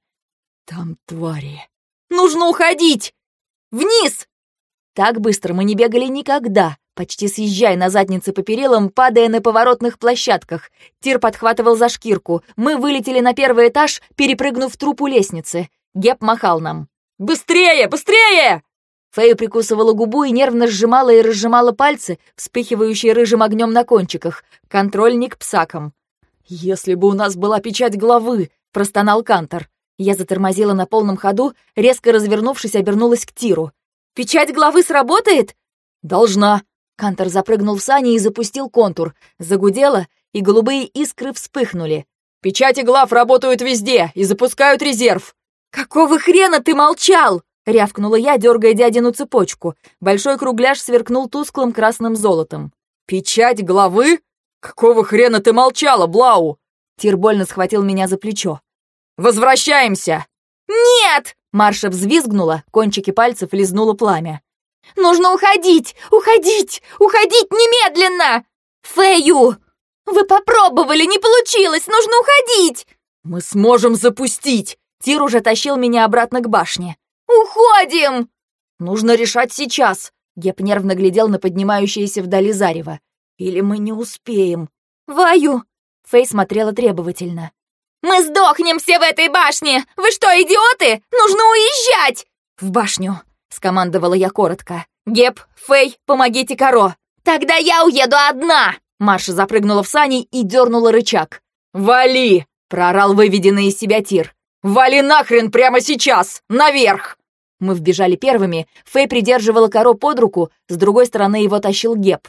«Там твари!» «Нужно уходить! Вниз!» Так быстро мы не бегали никогда, почти съезжая на заднице по перилам, падая на поворотных площадках. Тир подхватывал за шкирку. Мы вылетели на первый этаж, перепрыгнув трупу лестницы. Геп махал нам. «Быстрее! Быстрее!» Фея прикусывала губу и нервно сжимала и разжимала пальцы, вспыхивающие рыжим огнем на кончиках. Контрольник псаком. «Если бы у нас была печать главы!» — простонал Кантор. Я затормозила на полном ходу, резко развернувшись, обернулась к Тиру. «Печать главы сработает?» «Должна!» Кантор запрыгнул в сани и запустил контур. Загудело, и голубые искры вспыхнули. «Печати глав работают везде и запускают резерв!» «Какого хрена ты молчал?» — рявкнула я, дергая дядину цепочку. Большой кругляш сверкнул тусклым красным золотом. «Печать главы? Какого хрена ты молчала, Блау?» Тир больно схватил меня за плечо. «Возвращаемся!» «Нет!» — Марша взвизгнула, кончики пальцев лизнуло пламя. «Нужно уходить! Уходить! Уходить немедленно! Фэю! Вы попробовали, не получилось! Нужно уходить!» «Мы сможем запустить!» Тир уже тащил меня обратно к башне. «Уходим!» «Нужно решать сейчас!» Геп нервно глядел на поднимающееся вдали зарево. «Или мы не успеем?» «Ваю!» Фэй смотрела требовательно. «Мы сдохнем все в этой башне! Вы что, идиоты? Нужно уезжать!» «В башню!» — скомандовала я коротко. «Геп, Фэй, помогите Каро!» «Тогда я уеду одна!» Марша запрыгнула в сани и дернула рычаг. «Вали!» — проорал выведенный из себя тир. «Вали нахрен прямо сейчас! Наверх!» Мы вбежали первыми, Фэй придерживала коро под руку, с другой стороны его тащил Геб.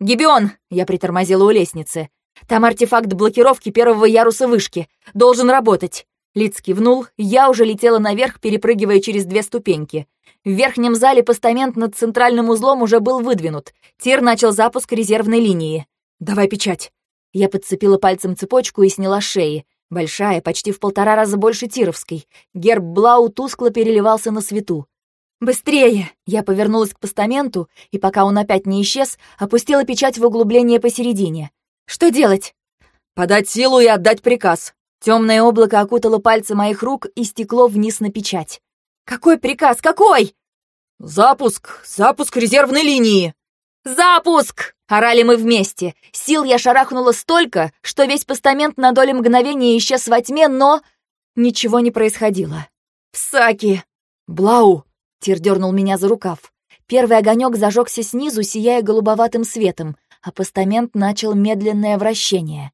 «Гибион!» — я притормозила у лестницы. «Там артефакт блокировки первого яруса вышки. Должен работать!» Лиц кивнул, я уже летела наверх, перепрыгивая через две ступеньки. В верхнем зале постамент над центральным узлом уже был выдвинут. Тир начал запуск резервной линии. «Давай печать!» Я подцепила пальцем цепочку и сняла шеи. Большая, почти в полтора раза больше Тировской. Герб Блау тускло переливался на свету. «Быстрее!» Я повернулась к постаменту, и пока он опять не исчез, опустила печать в углубление посередине. «Что делать?» «Подать силу и отдать приказ». Темное облако окутало пальцы моих рук и стекло вниз на печать. «Какой приказ? Какой?» «Запуск! Запуск резервной линии!» «Запуск!» — орали мы вместе. Сил я шарахнула столько, что весь постамент на доли мгновения исчез во тьме, но... Ничего не происходило. «Псаки!» «Блау!» — Тир дернул меня за рукав. Первый огонек зажегся снизу, сияя голубоватым светом, а постамент начал медленное вращение.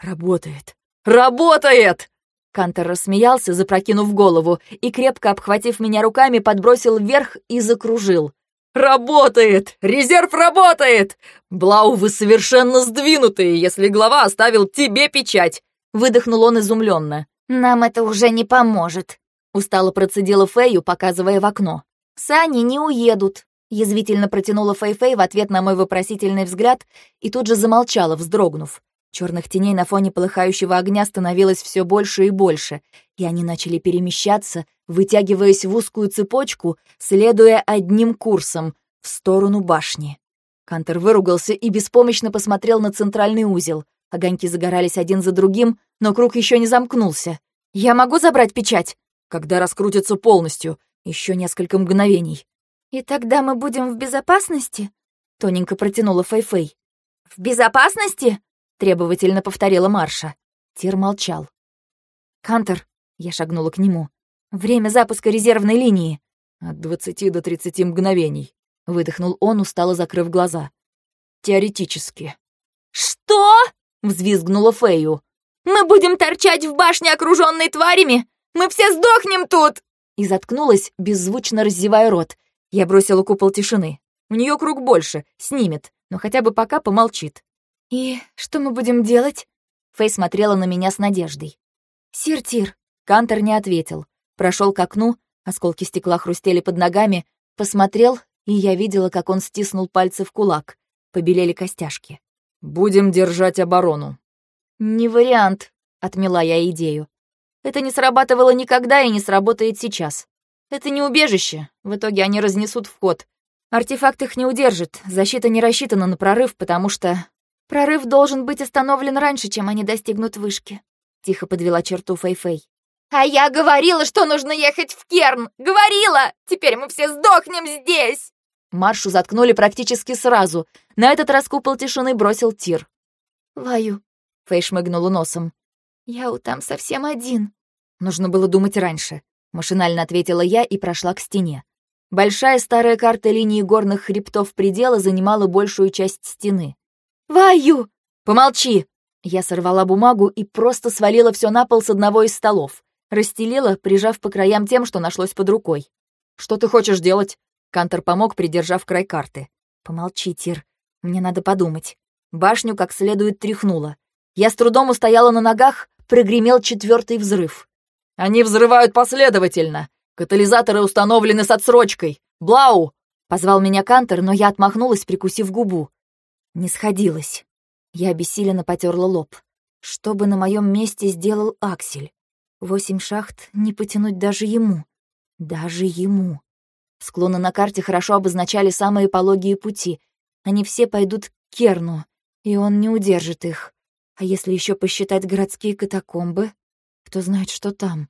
«Работает! Работает!» Кантор рассмеялся, запрокинув голову, и, крепко обхватив меня руками, подбросил вверх и закружил. «Работает! Резерв работает! Блау, вы совершенно сдвинутые, если глава оставил тебе печать!» Выдохнул он изумленно. «Нам это уже не поможет», — устало процедила Фэю, показывая в окно. «Сани не уедут», — язвительно протянула Фэй-Фэй в ответ на мой вопросительный взгляд и тут же замолчала, вздрогнув. Черных теней на фоне полыхающего огня становилось все больше и больше, и они начали перемещаться, вытягиваясь в узкую цепочку, следуя одним курсом в сторону башни. Кантер выругался и беспомощно посмотрел на центральный узел. Огоньки загорались один за другим, но круг еще не замкнулся. «Я могу забрать печать?» «Когда раскрутится полностью. Еще несколько мгновений». «И тогда мы будем в безопасности?» Тоненько протянула Фэй-Фэй. «В безопасности?» требовательно повторила Марша. Тир молчал. «Кантер», — я шагнула к нему, — «время запуска резервной линии». «От двадцати до тридцати мгновений», — выдохнул он, устало закрыв глаза. «Теоретически». «Что?» — взвизгнула Фею. «Мы будем торчать в башне, окруженной тварями? Мы все сдохнем тут!» И заткнулась, беззвучно раздевая рот. Я бросила купол тишины. У нее круг больше, снимет, но хотя бы пока помолчит. «И что мы будем делать?» Фэй смотрела на меня с надеждой. «Сир-тир». Кантор не ответил. Прошел к окну, осколки стекла хрустели под ногами, посмотрел, и я видела, как он стиснул пальцы в кулак. Побелели костяшки. «Будем держать оборону». «Не вариант», — отмела я идею. «Это не срабатывало никогда и не сработает сейчас. Это не убежище, в итоге они разнесут вход. Артефакт их не удержит, защита не рассчитана на прорыв, потому что Прорыв должен быть остановлен раньше, чем они достигнут вышки», — тихо подвела черту Фэй-Фэй. «А я говорила, что нужно ехать в Керн! Говорила! Теперь мы все сдохнем здесь!» Маршу заткнули практически сразу. На этот раз купол тишины бросил тир. «Ваю», — Фэй шмыгнула носом. «Я у там совсем один». Нужно было думать раньше. Машинально ответила я и прошла к стене. Большая старая карта линии горных хребтов предела занимала большую часть стены. «Ваю!» «Помолчи!» Я сорвала бумагу и просто свалила все на пол с одного из столов. Расстелила, прижав по краям тем, что нашлось под рукой. «Что ты хочешь делать?» Кантор помог, придержав край карты. «Помолчи, Тир. Мне надо подумать». Башню как следует тряхнула. Я с трудом устояла на ногах, прогремел четвертый взрыв. «Они взрывают последовательно. Катализаторы установлены с отсрочкой. Блау!» Позвал меня Кантор, но я отмахнулась, прикусив губу. Не сходилось. Я обессиленно потерла лоб. Что бы на моем месте сделал Аксель? Восемь шахт не потянуть даже ему. Даже ему. Склоны на карте хорошо обозначали самые пологие пути. Они все пойдут к Керну, и он не удержит их. А если еще посчитать городские катакомбы, кто знает, что там?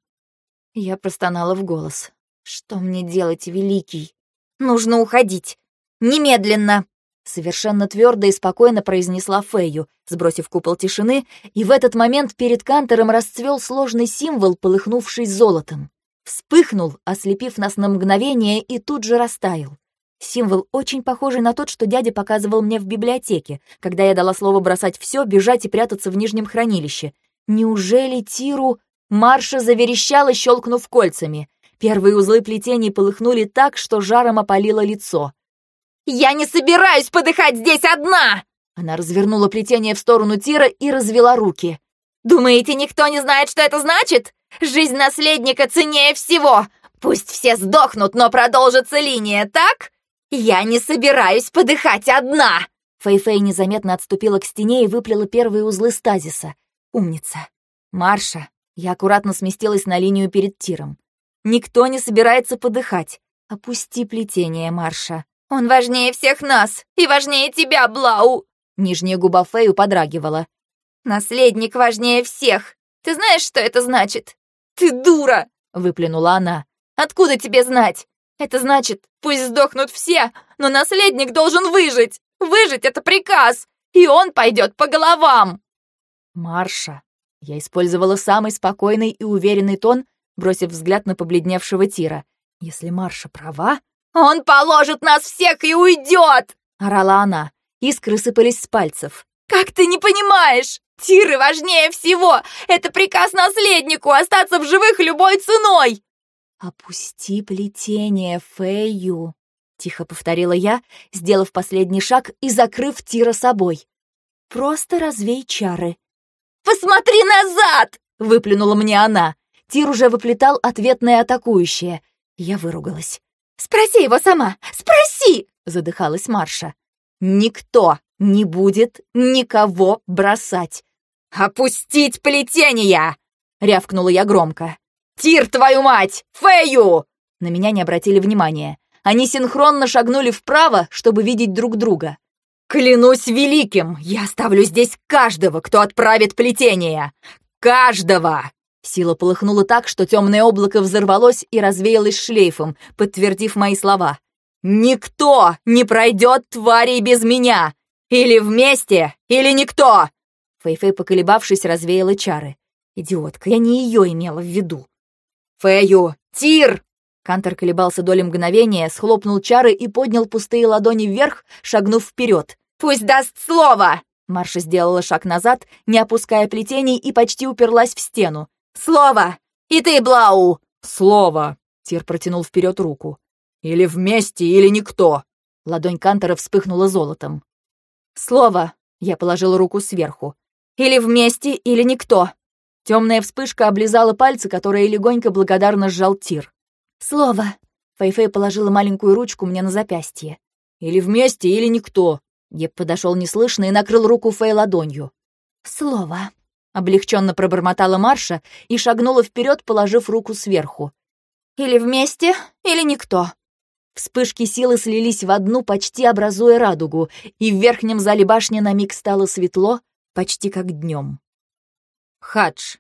Я простонала в голос. Что мне делать, Великий? Нужно уходить. Немедленно! Совершенно твердо и спокойно произнесла Фею, сбросив купол тишины, и в этот момент перед Кантором расцвел сложный символ, полыхнувший золотом. Вспыхнул, ослепив нас на мгновение, и тут же растаял. Символ очень похожий на тот, что дядя показывал мне в библиотеке, когда я дала слово бросать все, бежать и прятаться в нижнем хранилище. Неужели Тиру... Марша заверещала, щелкнув кольцами. Первые узлы плетений полыхнули так, что жаром опалило лицо. «Я не собираюсь подыхать здесь одна!» Она развернула плетение в сторону Тира и развела руки. «Думаете, никто не знает, что это значит? Жизнь наследника ценнее всего! Пусть все сдохнут, но продолжится линия, так? Я не собираюсь подыхать одна!» Фэй-Фэй незаметно отступила к стене и выплела первые узлы стазиса. Умница. Марша. Я аккуратно сместилась на линию перед Тиром. Никто не собирается подыхать. Опусти плетение, Марша. «Он важнее всех нас и важнее тебя, Блау!» Нижняя губа Фэю подрагивала. «Наследник важнее всех! Ты знаешь, что это значит?» «Ты дура!» — выплюнула она. «Откуда тебе знать? Это значит, пусть сдохнут все, но наследник должен выжить! Выжить — это приказ, и он пойдет по головам!» «Марша!» Я использовала самый спокойный и уверенный тон, бросив взгляд на побледневшего Тира. «Если Марша права, «Он положит нас всех и уйдет!» — орала она. Искры сыпались с пальцев. «Как ты не понимаешь? Тиры важнее всего! Это приказ наследнику остаться в живых любой ценой!» «Опусти плетение, Фэйю!» — тихо повторила я, сделав последний шаг и закрыв Тира собой. «Просто развей чары». «Посмотри назад!» — выплюнула мне она. Тир уже выплетал ответное атакующее. Я выругалась. «Спроси его сама! Спроси!» — задыхалась Марша. «Никто не будет никого бросать!» «Опустить плетение!» — рявкнула я громко. «Тир, твою мать! Фею!» На меня не обратили внимания. Они синхронно шагнули вправо, чтобы видеть друг друга. «Клянусь великим, я оставлю здесь каждого, кто отправит плетение! Каждого!» Сила полыхнула так, что темное облако взорвалось и развеялось шлейфом, подтвердив мои слова. «Никто не пройдет тварей без меня! Или вместе, или никто!» Фейфей, поколебавшись, развеяла чары. «Идиотка, я не ее имела в виду». «Фею! Тир!» Кантор колебался доли мгновения, схлопнул чары и поднял пустые ладони вверх, шагнув вперед. «Пусть даст слово!» Марша сделала шаг назад, не опуская плетений, и почти уперлась в стену. «Слово! И ты, Блау!» «Слово!» Тир протянул вперед руку. «Или вместе, или никто!» Ладонь Кантора вспыхнула золотом. «Слово!» Я положила руку сверху. «Или вместе, или никто!» Темная вспышка облизала пальцы, которые легонько благодарно сжал Тир. «Слово!» Фейфей положила маленькую ручку мне на запястье. «Или вместе, или никто!» Геб подошел неслышно и накрыл руку Фей ладонью. «Слово!» Облегченно пробормотала Марша и шагнула вперед, положив руку сверху. «Или вместе, или никто». Вспышки силы слились в одну, почти образуя радугу, и в верхнем зале башни на миг стало светло, почти как днем. Хадж.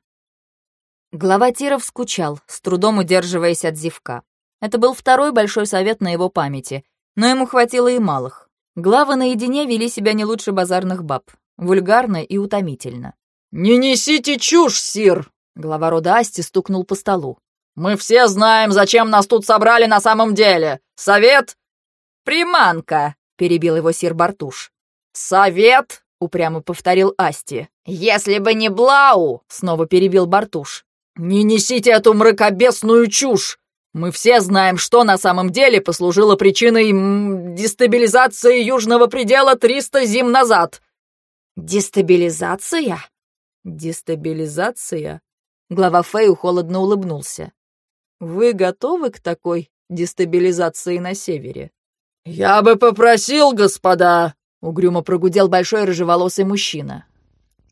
Глава Тиров скучал, с трудом удерживаясь от зевка. Это был второй большой совет на его памяти, но ему хватило и малых. Главы наедине вели себя не лучше базарных баб, вульгарно и утомительно. «Не несите чушь, сир!» Глава рода Асти стукнул по столу. «Мы все знаем, зачем нас тут собрали на самом деле. Совет...» «Приманка!» — перебил его сир Бартуш. «Совет!» — упрямо повторил Асти. «Если бы не Блау!» — снова перебил Бартуш. «Не несите эту мракобесную чушь! Мы все знаем, что на самом деле послужило причиной м, дестабилизации южного предела 300 зим назад». «Дестабилизация?» «Дестабилизация?» Глава Фэю холодно улыбнулся. «Вы готовы к такой дестабилизации на севере?» «Я бы попросил, господа!» — угрюмо прогудел большой рыжеволосый мужчина.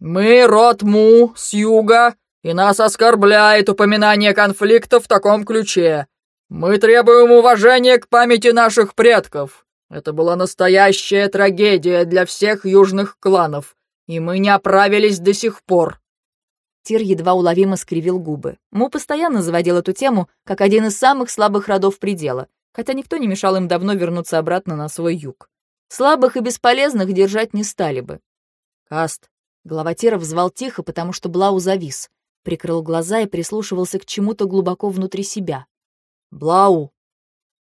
«Мы род Му с юга, и нас оскорбляет упоминание конфликта в таком ключе. Мы требуем уважения к памяти наших предков. Это была настоящая трагедия для всех южных кланов, и мы не оправились до сих пор». Тир едва уловимо скривил губы. Му постоянно заводил эту тему, как один из самых слабых родов предела, хотя никто не мешал им давно вернуться обратно на свой юг. Слабых и бесполезных держать не стали бы. «Каст!» Глава Тира взвал тихо, потому что Блау завис. Прикрыл глаза и прислушивался к чему-то глубоко внутри себя. «Блау!»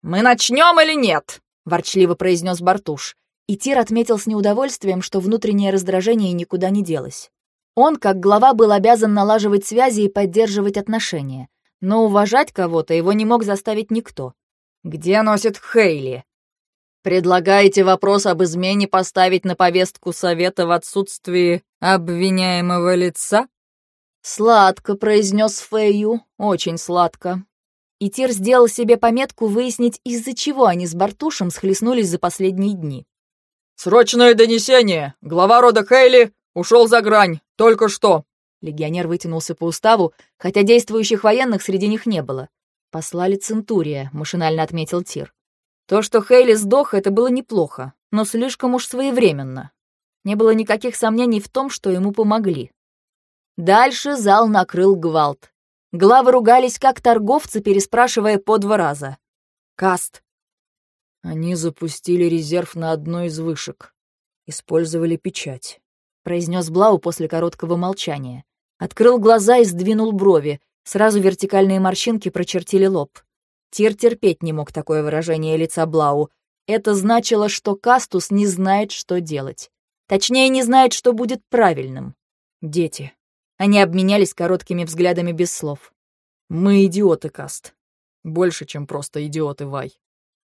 «Мы начнем или нет?» — ворчливо произнес Бартуш. И Тир отметил с неудовольствием, что внутреннее раздражение никуда не делось. Он, как глава, был обязан налаживать связи и поддерживать отношения. Но уважать кого-то его не мог заставить никто. «Где носит Хейли?» «Предлагаете вопрос об измене поставить на повестку совета в отсутствии обвиняемого лица?» «Сладко», — произнес Фэю, — «очень сладко». И Тир сделал себе пометку выяснить, из-за чего они с Бартушем схлестнулись за последние дни. «Срочное донесение! Глава рода Хейли ушел за грань, только что!» Легионер вытянулся по уставу, хотя действующих военных среди них не было. «Послали Центурия», — машинально отметил Тир. То, что Хейли сдох, это было неплохо, но слишком уж своевременно. Не было никаких сомнений в том, что ему помогли. Дальше зал накрыл гвалт. Главы ругались, как торговцы, переспрашивая по два раза. «Каст, они запустили резерв на одной из вышек. Использовали печать. Произнес Блау после короткого молчания. Открыл глаза и сдвинул брови. Сразу вертикальные морщинки прочертили лоб. Тир терпеть не мог такое выражение лица Блау. Это значило, что Кастус не знает, что делать. Точнее, не знает, что будет правильным. Дети. Они обменялись короткими взглядами без слов. «Мы идиоты, Каст. Больше, чем просто идиоты, Вай.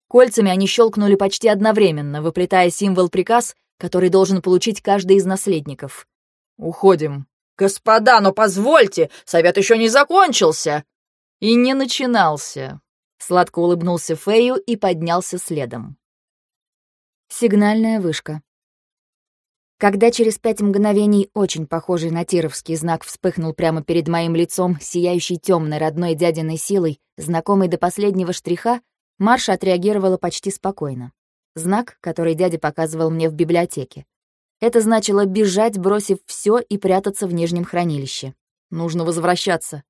Кольцами они щелкнули почти одновременно, выплетая символ-приказ, который должен получить каждый из наследников. «Уходим». «Господа, но позвольте, совет еще не закончился!» «И не начинался», — сладко улыбнулся Фею и поднялся следом. Сигнальная вышка. Когда через пять мгновений очень похожий на тировский знак вспыхнул прямо перед моим лицом, сияющий темной родной дядиной силой, знакомый до последнего штриха, Марша отреагировала почти спокойно. Знак, который дядя показывал мне в библиотеке. Это значило бежать, бросив все и прятаться в нижнем хранилище. Нужно возвращаться.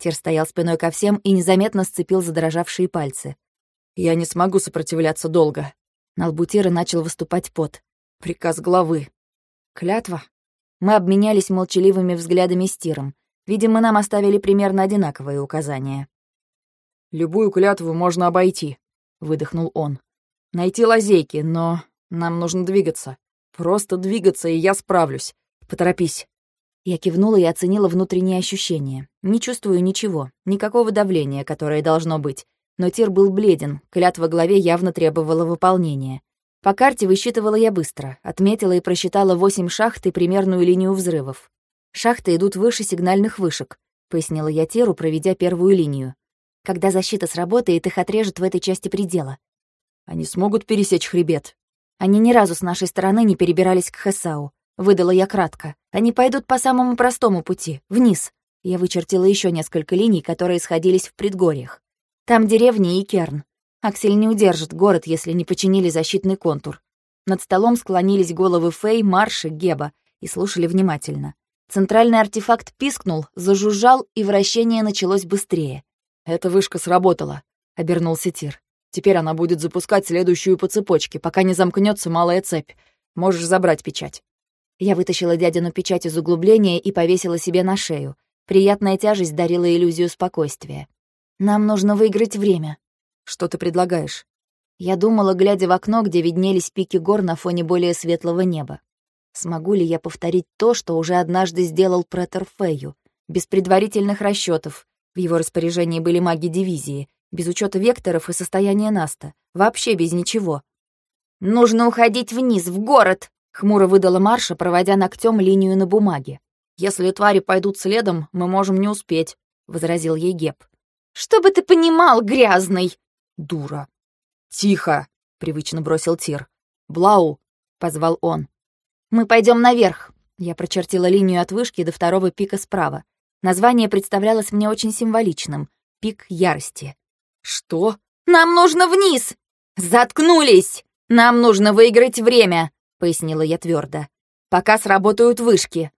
Тир стоял спиной ко всем и незаметно сцепил задрожавшие пальцы. Я не смогу сопротивляться долго. На лбу Тира начал выступать пот. Приказ главы. Клятва. Мы обменялись молчаливыми взглядами с Тиром. Видимо, нам оставили примерно одинаковые указания. «Любую клятву можно обойти», — выдохнул он. «Найти лазейки, но нам нужно двигаться. Просто двигаться, и я справлюсь. Поторопись». Я кивнула и оценила внутренние ощущения. Не чувствую ничего, никакого давления, которое должно быть. Но Тир был бледен, клятва главе явно требовала выполнения. По карте высчитывала я быстро, отметила и просчитала восемь шахт и примерную линию взрывов. Шахты идут выше сигнальных вышек, пояснила я Тиру, проведя первую линию. Когда защита сработает, их отрежут в этой части предела. Они смогут пересечь хребет. Они ни разу с нашей стороны не перебирались к Хесау. Выдала я кратко. Они пойдут по самому простому пути, вниз. Я вычертила еще несколько линий, которые сходились в предгорьях. Там деревни и Керн. Аксель не удержит город, если не починили защитный контур. Над столом склонились головы Фэй, Марши, Геба и слушали внимательно. Центральный артефакт пискнул, зажужжал, и вращение началось быстрее. «Эта вышка сработала», — обернулся Тир. «Теперь она будет запускать следующую по цепочке, пока не замкнется малая цепь. Можешь забрать печать». Я вытащила дядину печать из углубления и повесила себе на шею. Приятная тяжесть дарила иллюзию спокойствия. «Нам нужно выиграть время», что ты предлагаешь? Я думала, глядя в окно, где виднелись пики гор на фоне более светлого неба. Смогу ли я повторить то, что уже однажды сделал Претер Фею, без предварительных расчетов? В его распоряжении были маги дивизии, без учета векторов и состояния Наста, вообще без ничего. «Нужно уходить вниз, в город!» — хмуро выдала Марша, проводя ногтем линию на бумаге. «Если твари пойдут следом, мы можем не успеть», — возразил ей Геб. «Чтобы ты понимал, грязный!» Дура. «Тихо!» — привычно бросил Тир. «Блау!» — позвал он. «Мы пойдем наверх!» Я прочертила линию от вышки до второго пика справа. Название представлялось мне очень символичным. Пик ярости. «Что?» «Нам нужно вниз!» «Заткнулись! Нам нужно выиграть время!» — пояснила я твердо. «Пока сработают вышки».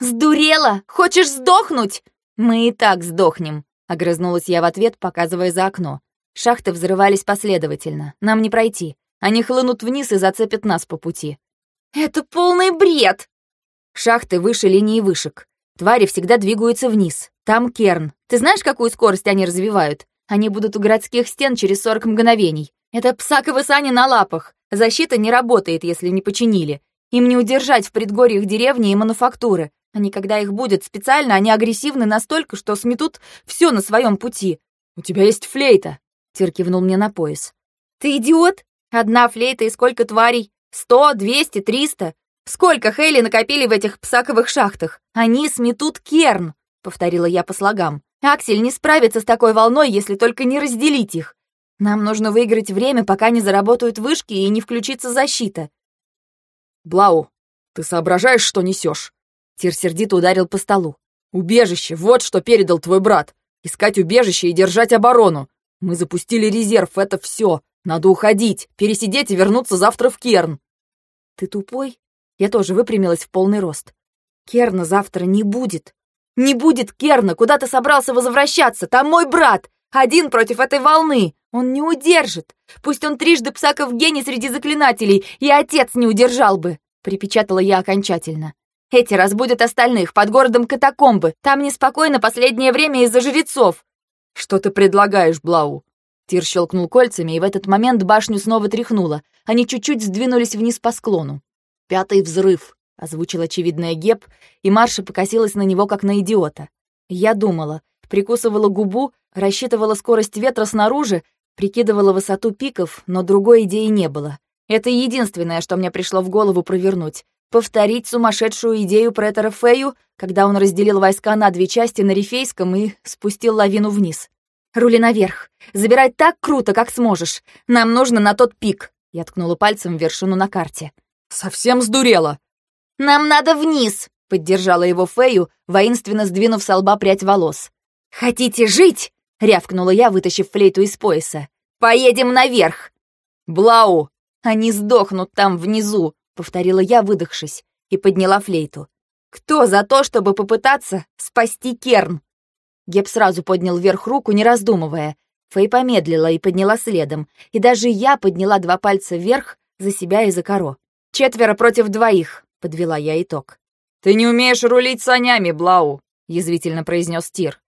«Сдурела? Хочешь сдохнуть?» «Мы и так сдохнем», — огрызнулась я в ответ, показывая за окно. Шахты взрывались последовательно. Нам не пройти. Они хлынут вниз и зацепят нас по пути. «Это полный бред!» Шахты выше линии вышек. Твари всегда двигаются вниз. Там Керн. Ты знаешь, какую скорость они развивают? Они будут у городских стен через 40 мгновений. Это псаковы сани на лапах. Защита не работает, если не починили. Им не удержать в предгорьях деревни и мануфактуры. Они, когда их будет специально, они агрессивны настолько, что сметут все на своем пути. «У тебя есть флейта», Тир кивнул мне на пояс. «Ты идиот? Одна флейта и сколько тварей? Сто, двести, триста? Сколько Хейли накопили в этих псаковых шахтах? Они сметут керн!» — повторила я по слогам. «Аксель не справится с такой волной, если только не разделить их. Нам нужно выиграть время, пока не заработают вышки и не включится защита». «Блау, ты соображаешь, что несешь? Тир сердито ударил по столу. «Убежище, вот что передал твой брат. Искать убежище и держать оборону. Мы запустили резерв, это все. Надо уходить, пересидеть и вернуться завтра в Керн. Ты тупой? Я тоже выпрямилась в полный рост. Керна завтра не будет. Не будет Керна, куда ты собрался возвращаться? Там мой брат, один против этой волны. Он не удержит. Пусть он трижды псаков гений среди заклинателей, и отец не удержал бы, припечатала я окончательно. Эти разбудят остальных под городом катакомбы. Там неспокойно последнее время из-за жрецов. «Что ты предлагаешь, Блау?» Тир щелкнул кольцами, и в этот момент башню снова тряхнуло. Они чуть-чуть сдвинулись вниз по склону. «Пятый взрыв», — озвучил очевидная Геб, и Марша покосилась на него, как на идиота. Я думала, прикусывала губу, рассчитывала скорость ветра снаружи, Прикидывала высоту пиков, но другой идеи не было. Это единственное, что мне пришло в голову провернуть. Повторить сумасшедшую идею претора Фею, когда он разделил войска на две части на Рифейском и спустил лавину вниз. «Рули наверх! Забирай так круто, как сможешь! Нам нужно на тот пик!» Я ткнула пальцем в вершину на карте. «Совсем сдурела!» «Нам надо вниз!» — поддержала его Фею, воинственно сдвинув с лба прядь волос. «Хотите жить?» — рявкнула я, вытащив флейту из пояса. «Поедем наверх!» «Блау!» «Они сдохнут там внизу!» — повторила я, выдохшись, и подняла флейту. «Кто за то, чтобы попытаться спасти Керн?» Геб сразу поднял вверх руку, не раздумывая. Фэй помедлила и подняла следом, и даже я подняла два пальца вверх за себя и за коро. «Четверо против двоих», — подвела я итог. «Ты не умеешь рулить санями, Блау», — язвительно произнес Тир.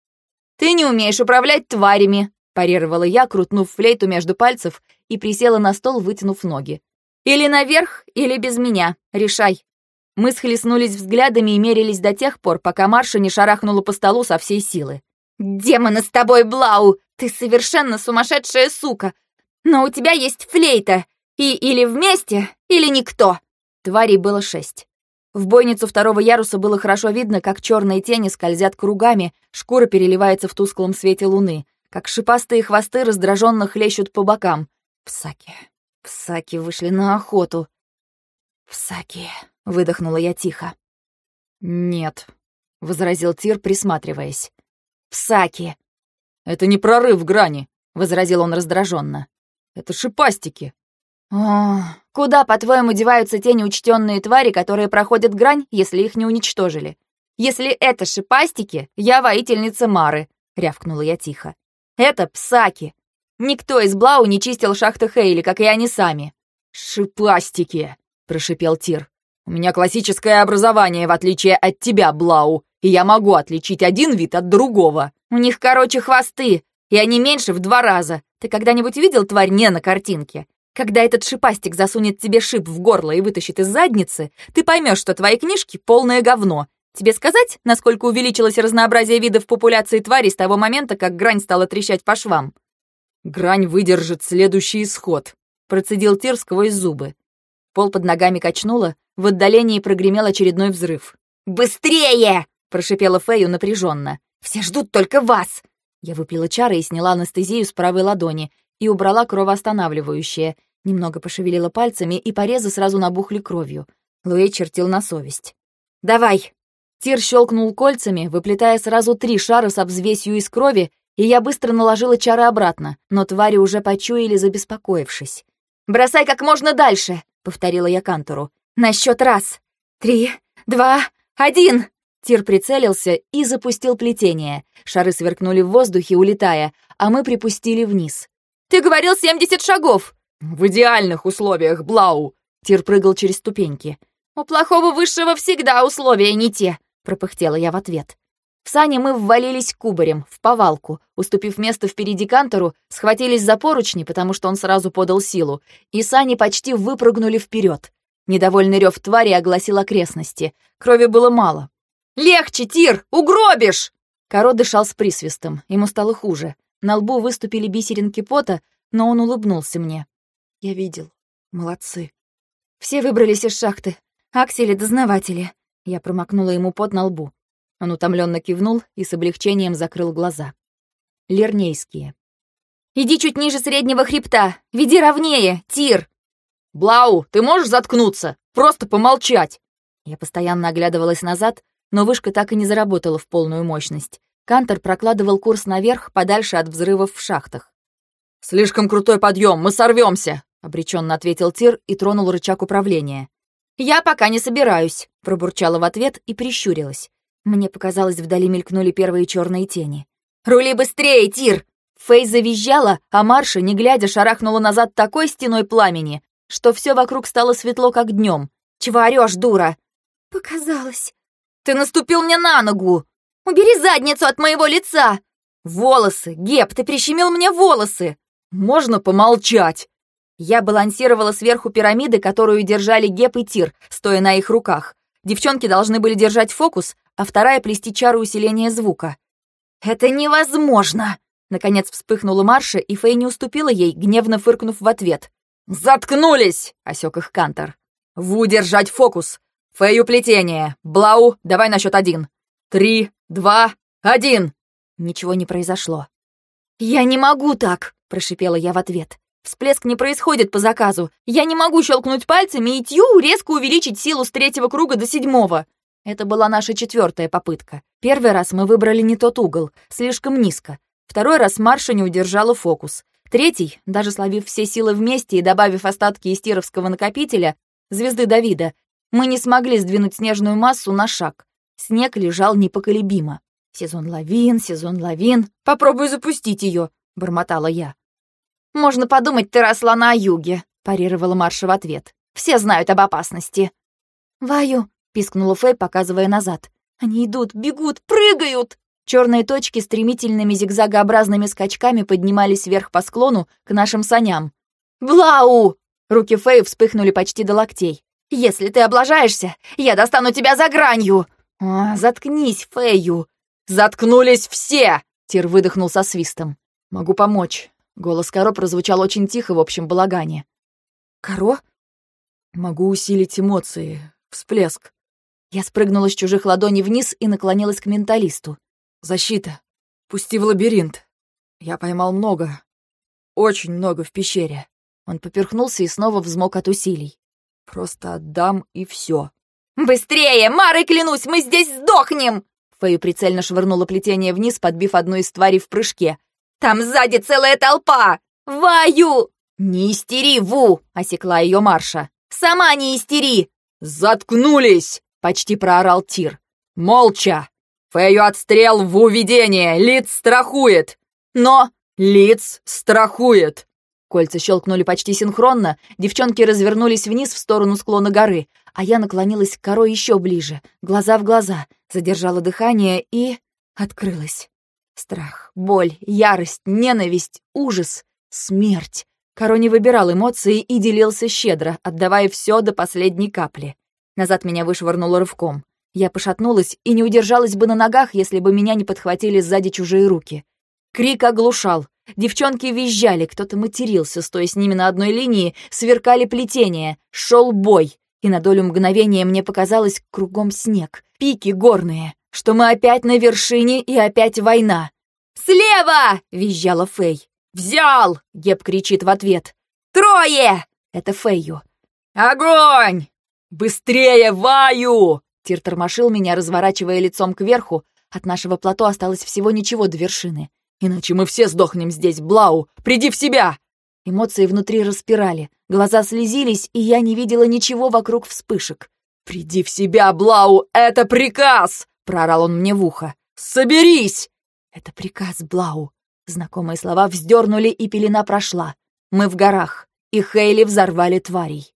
«Ты не умеешь управлять тварями», — парировала я, крутнув флейту между пальцев и присела на стол, вытянув ноги. «Или наверх, или без меня. Решай». Мы схлестнулись взглядами и мерились до тех пор, пока Марша не шарахнула по столу со всей силы. «Демона с тобой, Блау! Ты совершенно сумасшедшая сука! Но у тебя есть флейта, и или вместе, или никто!» Тварей было шесть. В бойницу второго яруса было хорошо видно, как черные тени скользят кругами, шкура переливается в тусклом свете луны, как шипастые хвосты раздраженно хлещут по бокам. Псаки, псаки вышли на охоту. «Псаки», — выдохнула я тихо. «Нет», — возразил Тир, присматриваясь. Псаки!» «Это не прорыв грани», — возразил он раздраженно. «Это шипастики». «О, куда, по-твоему, деваются те неучтенные твари, которые проходят грань, если их не уничтожили? Если это шипастики, я воительница Мары», — рявкнула я тихо. «Это псаки. Никто из Блау не чистил шахты Хейли, как и они сами». «Шипастики», — прошипел Тир. «У меня классическое образование, в отличие от тебя, Блау и я могу отличить один вид от другого. У них короче хвосты, и они меньше в два раза. Ты когда-нибудь видел тварь не на картинке? Когда этот шипастик засунет тебе шип в горло и вытащит из задницы, ты поймешь, что твои книжки — полное говно. Тебе сказать, насколько увеличилось разнообразие видов популяции тварей с того момента, как грань стала трещать по швам? «Грань выдержит следующий исход», — процедил Тир сквозь зубы. Пол под ногами качнуло, в отдалении прогремел очередной взрыв. «Быстрее!» прошипела Фэю напряженно. «Все ждут только вас!» Я выпила чары и сняла анестезию с правой ладони и убрала кровоостанавливающее. Немного пошевелила пальцами, и порезы сразу набухли кровью. Луэй чертил на совесть. «Давай!» Тир щелкнул кольцами, выплетая сразу три шара с обвзвесью из крови, и я быстро наложила чары обратно, но твари уже почуяли, забеспокоившись. «Бросай как можно дальше!» — повторила я Кантору. «На счет раз! Три, два, один!» Тир прицелился и запустил плетение. Шары сверкнули в воздухе, улетая, а мы припустили вниз. «Ты говорил 70 шагов!» «В идеальных условиях, Блау!» Тир прыгал через ступеньки. «У плохого высшего всегда условия не те!» пропыхтела я в ответ. В сане мы ввалились кубарем, в повалку, уступив место впереди кантору, схватились за поручни, потому что он сразу подал силу, и сани почти выпрыгнули вперед. Недовольный рев твари огласил окрестности. Крови было мало, «Легче, Тир! Угробишь!» Коро дышал с присвистом, ему стало хуже. На лбу выступили бисеринки пота, но он улыбнулся мне. «Я видел. Молодцы». «Все выбрались из шахты. Аксели — дознаватели». Я промокнула ему пот на лбу. Он утомленно кивнул и с облегчением закрыл глаза. Лернейские. «Иди чуть ниже среднего хребта! Веди ровнее, Тир!» «Блау, ты можешь заткнуться? Просто помолчать!» Я постоянно оглядывалась назад, но вышка так и не заработала в полную мощность. Кантор прокладывал курс наверх, подальше от взрывов в шахтах. «Слишком крутой подъем, мы сорвемся, обреченно ответил Тир и тронул рычаг управления. «Я пока не собираюсь», — пробурчала в ответ и прищурилась. Мне показалось, вдали мелькнули первые черные тени. «Рули быстрее, Тир!» Фэй завизжала, а Марша, не глядя, шарахнула назад такой стеной пламени, что все вокруг стало светло, как днем. «Чего орешь, дура?» «Показалось», ты наступил мне на ногу! Убери задницу от моего лица! Волосы! Геб, ты прищемил мне волосы! Можно помолчать!» Я балансировала сверху пирамиды, которую держали Геб и Тир, стоя на их руках. Девчонки должны были держать фокус, а вторая плести чару усиления звука. «Это невозможно!» Наконец вспыхнула Марша, и Фэй не уступила ей, гневно фыркнув в ответ. «Заткнулись!» — осек их Кантор. «Ву, держать фокус! Фэю плетение! Блау, давай на счет один! Три, два, один!» Ничего не произошло. «Я не могу так!» — прошипела я в ответ. «Всплеск не происходит по заказу. Я не могу щелкнуть пальцами и тью резко увеличить силу с третьего круга до седьмого. Это была наша четвертая попытка. Первый раз мы выбрали не тот угол, слишком низко. Второй раз Марша не удержала фокус. Третий, даже словив все силы вместе и добавив остатки истировского накопителя, звезды Давида, мы не смогли сдвинуть снежную массу на шаг. Снег лежал непоколебимо. «Сезон лавин, сезон лавин. Попробуй запустить ее», — бормотала я. «Можно подумать, ты росла на юге», — парировала Марша в ответ. «Все знают об опасности». «Ваю», — пискнула Фэй, показывая назад. «Они идут, бегут, прыгают!» Черные точки стремительными зигзагообразными скачками поднимались вверх по склону к нашим саням. «Блау!» Руки Фэй вспыхнули почти до локтей. «Если ты облажаешься, я достану тебя за гранью!» «А, заткнись, Фэю!» «Заткнулись все!» Тир выдохнул со свистом. «Могу помочь». Голос Каро прозвучал очень тихо в общем балагане. «Каро?» «Могу усилить эмоции. Всплеск». Я спрыгнула с чужих ладоней вниз и наклонилась к менталисту. Защита. Пусти в лабиринт. Я поймал много. Очень много в пещере. Он поперхнулся и снова взмок от усилий. Просто отдам и все. «Быстрее! Марой клянусь, мы здесь сдохнем!» Фэй прицельно швырнула плетение вниз, подбив одну из тварей в прыжке. «Там сзади целая толпа! Ваю!» «Не истери, Ву!» — осекла ее Марша. «Сама не истери!» «Заткнулись!» — почти проорал Тир. «Молча!» Фэю отстрел в уведение, лиц страхует. Но лиц страхует. Кольца щелкнули почти синхронно, девчонки развернулись вниз в сторону склона горы, а я наклонилась к коро еще ближе, глаза в глаза, задержала дыхание и... открылась. Страх, боль, ярость, ненависть, ужас, смерть. Коро не выбирал эмоции и делился щедро, отдавая все до последней капли. Назад меня вышвырнуло рывком. Я пошатнулась и не удержалась бы на ногах, если бы меня не подхватили сзади чужие руки. Крик оглушал. Девчонки визжали, кто-то матерился, стоя с ними на одной линии, сверкали плетения, шел бой. И на долю мгновения мне показалось кругом снег, пики горные, что мы опять на вершине и опять война. «Слева!» — визжала Фэй. «Взял!» — Геб кричит в ответ. «Трое!» — это Фэйю. «Огонь! Быстрее, Ваю!» Тир тормошил меня, разворачивая лицом кверху. От нашего плато осталось всего ничего до вершины. «Иначе мы все сдохнем здесь, Блау! Приди в себя!» Эмоции внутри распирали, глаза слезились, и я не видела ничего вокруг вспышек. «Приди в себя, Блау! Это приказ!» — проорал он мне в ухо. «Соберись!» «Это приказ, Блау!» Знакомые слова вздернули, и пелена прошла. Мы в горах, и Хейли взорвали тварей.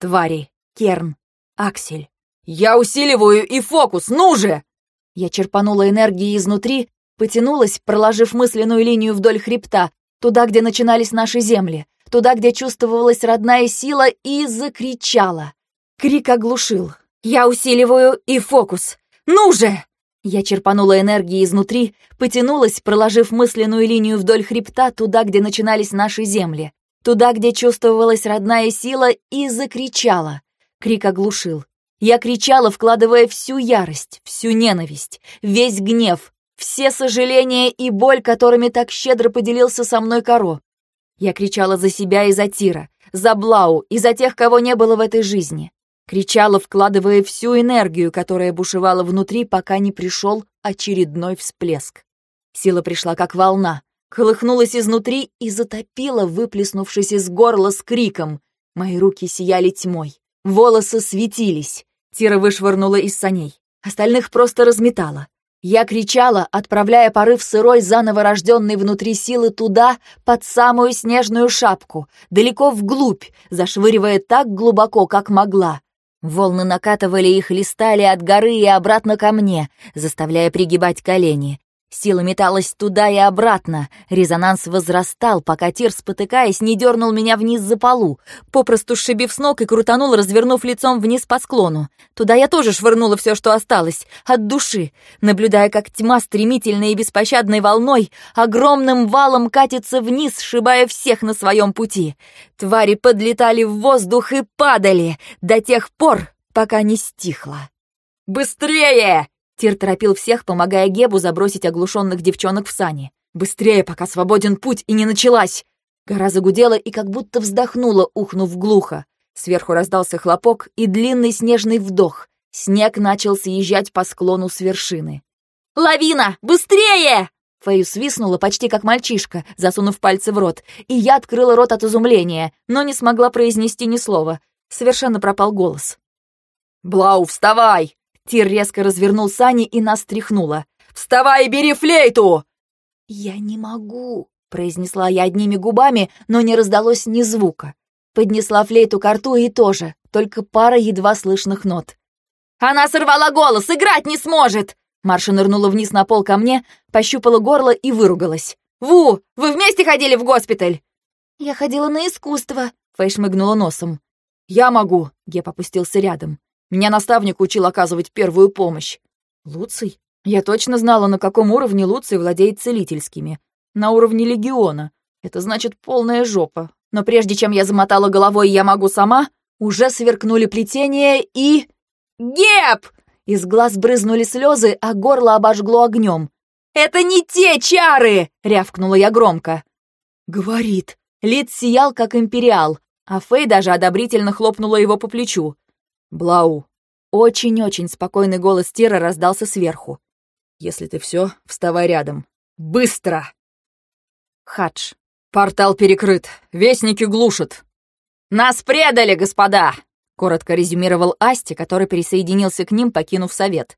Твари, Керн, Аксель. «Я усиливаю и фокус, ну же!» Я черпанула энергии изнутри, потянулась, проложив мысленную линию вдоль хребта, туда, где начинались наши земли, туда, где чувствовалась родная сила, и закричала. Крик оглушил. «Я усиливаю и фокус! Ну же!» Я черпанула энергии изнутри, потянулась, проложив мысленную линию вдоль хребта, туда, где начинались наши земли, туда, где чувствовалась родная сила, и закричала. Крик оглушил. Я кричала, вкладывая всю ярость, всю ненависть, весь гнев, все сожаления и боль, которыми так щедро поделился со мной Каро. Я кричала за себя и за Тира, за Блау и за тех, кого не было в этой жизни. Кричала, вкладывая всю энергию, которая бушевала внутри, пока не пришел очередной всплеск. Сила пришла как волна, колыхнулась изнутри и затопила, выплеснувшись из горла с криком. Мои руки сияли тьмой, волосы светились. Тира вышвырнула из саней. Остальных просто разметала. Я кричала, отправляя порыв сырой, заново рожденной внутри силы туда, под самую снежную шапку, далеко вглубь, зашвыривая так глубоко, как могла. Волны накатывали их, листали от горы и обратно ко мне, заставляя пригибать колени. Сила металась туда и обратно. Резонанс возрастал, пока Тир, спотыкаясь, не дернул меня вниз за полу, попросту сшибив с ног и крутанул, развернув лицом вниз по склону. Туда я тоже швырнула все, что осталось, от души, наблюдая, как тьма стремительной и беспощадной волной огромным валом катится вниз, сшибая всех на своем пути. Твари подлетали в воздух и падали до тех пор, пока не стихло. «Быстрее!» Тир торопил всех, помогая Гебу забросить оглушенных девчонок в сани. «Быстрее, пока свободен путь и не началась!» Гора загудела и как будто вздохнула, ухнув глухо. Сверху раздался хлопок и длинный снежный вдох. Снег начал съезжать по склону с вершины. «Лавина! Быстрее!» Фэю свистнула почти как мальчишка, засунув пальцы в рот, и я открыла рот от изумления, но не смогла произнести ни слова. Совершенно пропал голос. «Блау, вставай!» Тир резко развернул сани и нас тряхнуло. «Вставай и бери флейту!» «Я не могу», — произнесла я одними губами, но не раздалось ни звука. Поднесла флейту к рту и тоже, только пара едва слышных нот. «Она сорвала голос, играть не сможет!» Марша нырнула вниз на пол ко мне, пощупала горло и выругалась. «Ву, вы вместе ходили в госпиталь?» «Я ходила на искусство», — Фэй шмыгнула носом. «Я могу», — Геп опустился рядом. Меня наставник учил оказывать первую помощь. Луций? Я точно знала, на каком уровне Луций владеет целительскими. На уровне легиона. Это значит полная жопа. Но прежде чем я замотала головой «я могу сама», уже сверкнули плетения и... Геп! Из глаз брызнули слезы, а горло обожгло огнем. «Это не те чары!» — рявкнула я громко. «Говорит». Лид сиял, как империал, а Фэй даже одобрительно хлопнула его по плечу. «Блау!» Очень-очень спокойный голос Тира раздался сверху. «Если ты все, вставай рядом. Быстро!» Хадж. «Портал перекрыт. Вестники глушат». «Нас предали, господа!» — коротко резюмировал Асти, который присоединился к ним, покинув совет.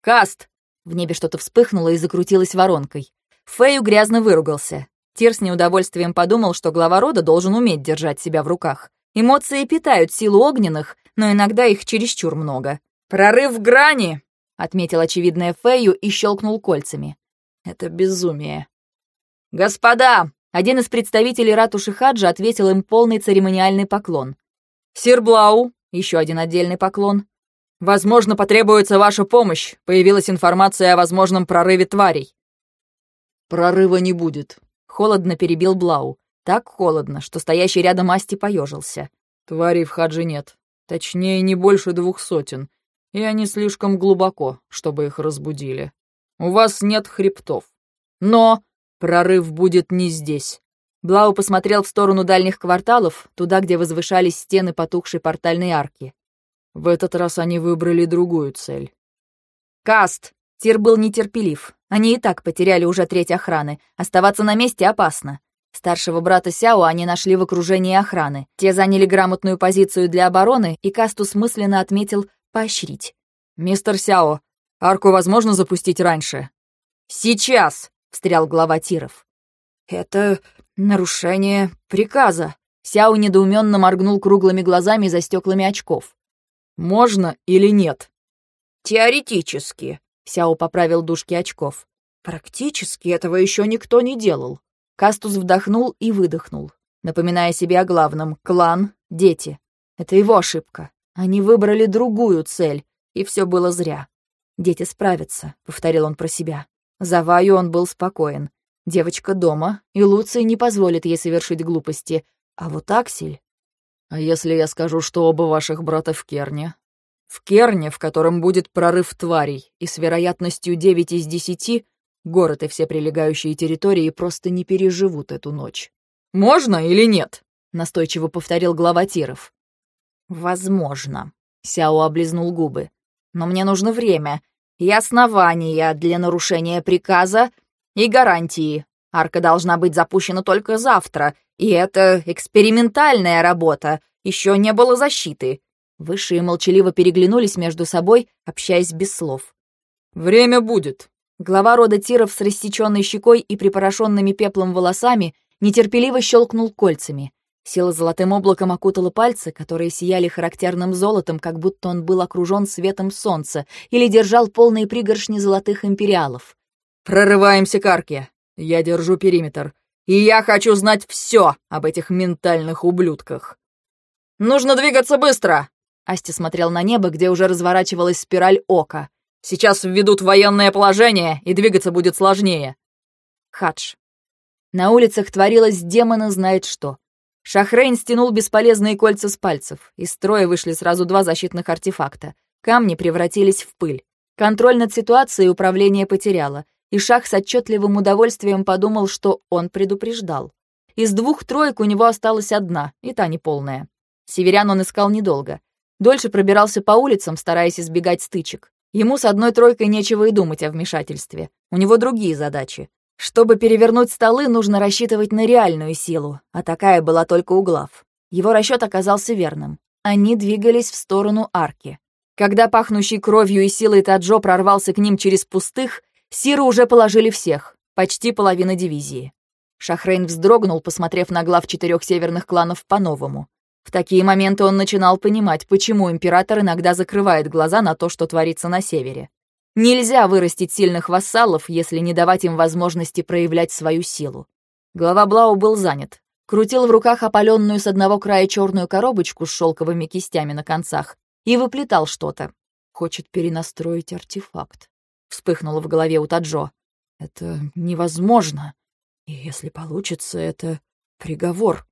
«Каст!» В небе что-то вспыхнуло и закрутилось воронкой. Фэю грязно выругался. Тир с неудовольствием подумал, что глава рода должен уметь держать себя в руках. Эмоции питают силу огненных, но иногда их чересчур много. «Прорыв в грани!» — отметил очевидное Фэю и щелкнул кольцами. «Это безумие». «Господа!» — один из представителей ратуши Хаджа ответил им полный церемониальный поклон. «Сир Блау!» — еще один отдельный поклон. «Возможно, потребуется ваша помощь. Появилась информация о возможном прорыве тварей». «Прорыва не будет», — холодно перебил Блау. Так холодно, что стоящий рядом Асти поежился. Тварей в Хаджи нет. Точнее, не больше двух сотен. И они слишком глубоко, чтобы их разбудили. У вас нет хребтов. Но прорыв будет не здесь. Блау посмотрел в сторону дальних кварталов, туда, где возвышались стены потухшей портальной арки. В этот раз они выбрали другую цель. «Каст!» Тир был нетерпелив. Они и так потеряли уже треть охраны. Оставаться на месте опасно. Старшего брата Сяо они нашли в окружении охраны. Те заняли грамотную позицию для обороны, и Кастус мысленно отметил «поощрить». «Мистер Сяо, арку возможно запустить раньше?» «Сейчас!» — встрял глава Тиров. «Это нарушение приказа». Сяо недоуменно моргнул круглыми глазами за стеклами очков. «Можно или нет?» «Теоретически», — Сяо поправил дужки очков. «Практически этого еще никто не делал». Кастус вдохнул и выдохнул, напоминая себе о главном — клан, дети. Это его ошибка. Они выбрали другую цель, и все было зря. «Дети справятся», — повторил он про себя. За Ваю он был спокоен. Девочка дома, и Луций не позволит ей совершить глупости. А вот Аксель... «А если я скажу, что оба ваших брата в Керне?» «В Керне, в котором будет прорыв тварей, и с вероятностью девять из десяти Город и все прилегающие территории просто не переживут эту ночь. «Можно или нет?» — настойчиво повторил глава Тиров. «Возможно», — Сяо облизнул губы. «Но мне нужно время и основания для нарушения приказа и гарантии. Арка должна быть запущена только завтра, и это экспериментальная работа, еще не было защиты». Высшие молчаливо переглянулись между собой, общаясь без слов. «Время будет», Глава рода Тиров с рассеченной щекой и припорошенными пеплом волосами нетерпеливо щелкнул кольцами. Сила золотым облаком окутала пальцы, которые сияли характерным золотом, как будто он был окружен светом солнца или держал полные пригоршни золотых империалов. Прорываемся к арке. Я держу периметр. И я хочу знать все об этих ментальных ублюдках. Нужно двигаться быстро!» Асти смотрел на небо, где уже разворачивалась спираль ока. «Сейчас введут военное положение, и двигаться будет сложнее». Хадж. На улицах творилось демона знает что. Шахрейн стянул бесполезные кольца с пальцев. Из строя вышли сразу два защитных артефакта. Камни превратились в пыль. Контроль над ситуацией управление потеряло и Шах с отчетливым удовольствием подумал, что он предупреждал. Из двух троек у него осталась одна, и та неполная. Северян он искал недолго. Дольше пробирался по улицам, стараясь избегать стычек. Ему с одной тройкой нечего и думать о вмешательстве. У него другие задачи. Чтобы перевернуть столы, нужно рассчитывать на реальную силу, а такая была только у глав. Его расчет оказался верным. Они двигались в сторону арки. Когда пахнущий кровью и силой Таджо прорвался к ним через пустых, Сиру уже положили всех, почти половина дивизии. Шахрейн вздрогнул, посмотрев на глав четырех северных кланов по-новому. В такие моменты он начинал понимать, почему император иногда закрывает глаза на то, что творится на севере. Нельзя вырастить сильных вассалов, если не давать им возможности проявлять свою силу. Глава Блау был занят. Крутил в руках опаленную с одного края черную коробочку с шелковыми кистями на концах и выплетал что-то. Хочет перенастроить артефакт. — вспыхнуло в голове у Таджо. «Это невозможно. И если получится, это приговор».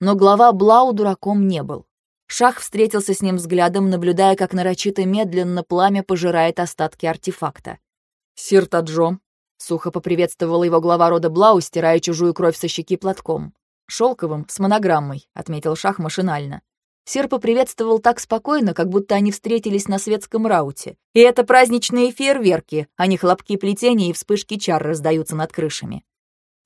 Но глава Блау дураком не был. Шах встретился с ним взглядом, наблюдая, как нарочито медленно пламя пожирает остатки артефакта. «Сир Таджо», — сухо поприветствовал его глава рода Блау, стирая чужую кровь со щеки платком. «Шелковым, с монограммой», — отметил Шах машинально. Сер поприветствовал так спокойно, как будто они встретились на светском рауте. И это праздничные фейерверки, а не хлопки плетения и вспышки чар раздаются над крышами.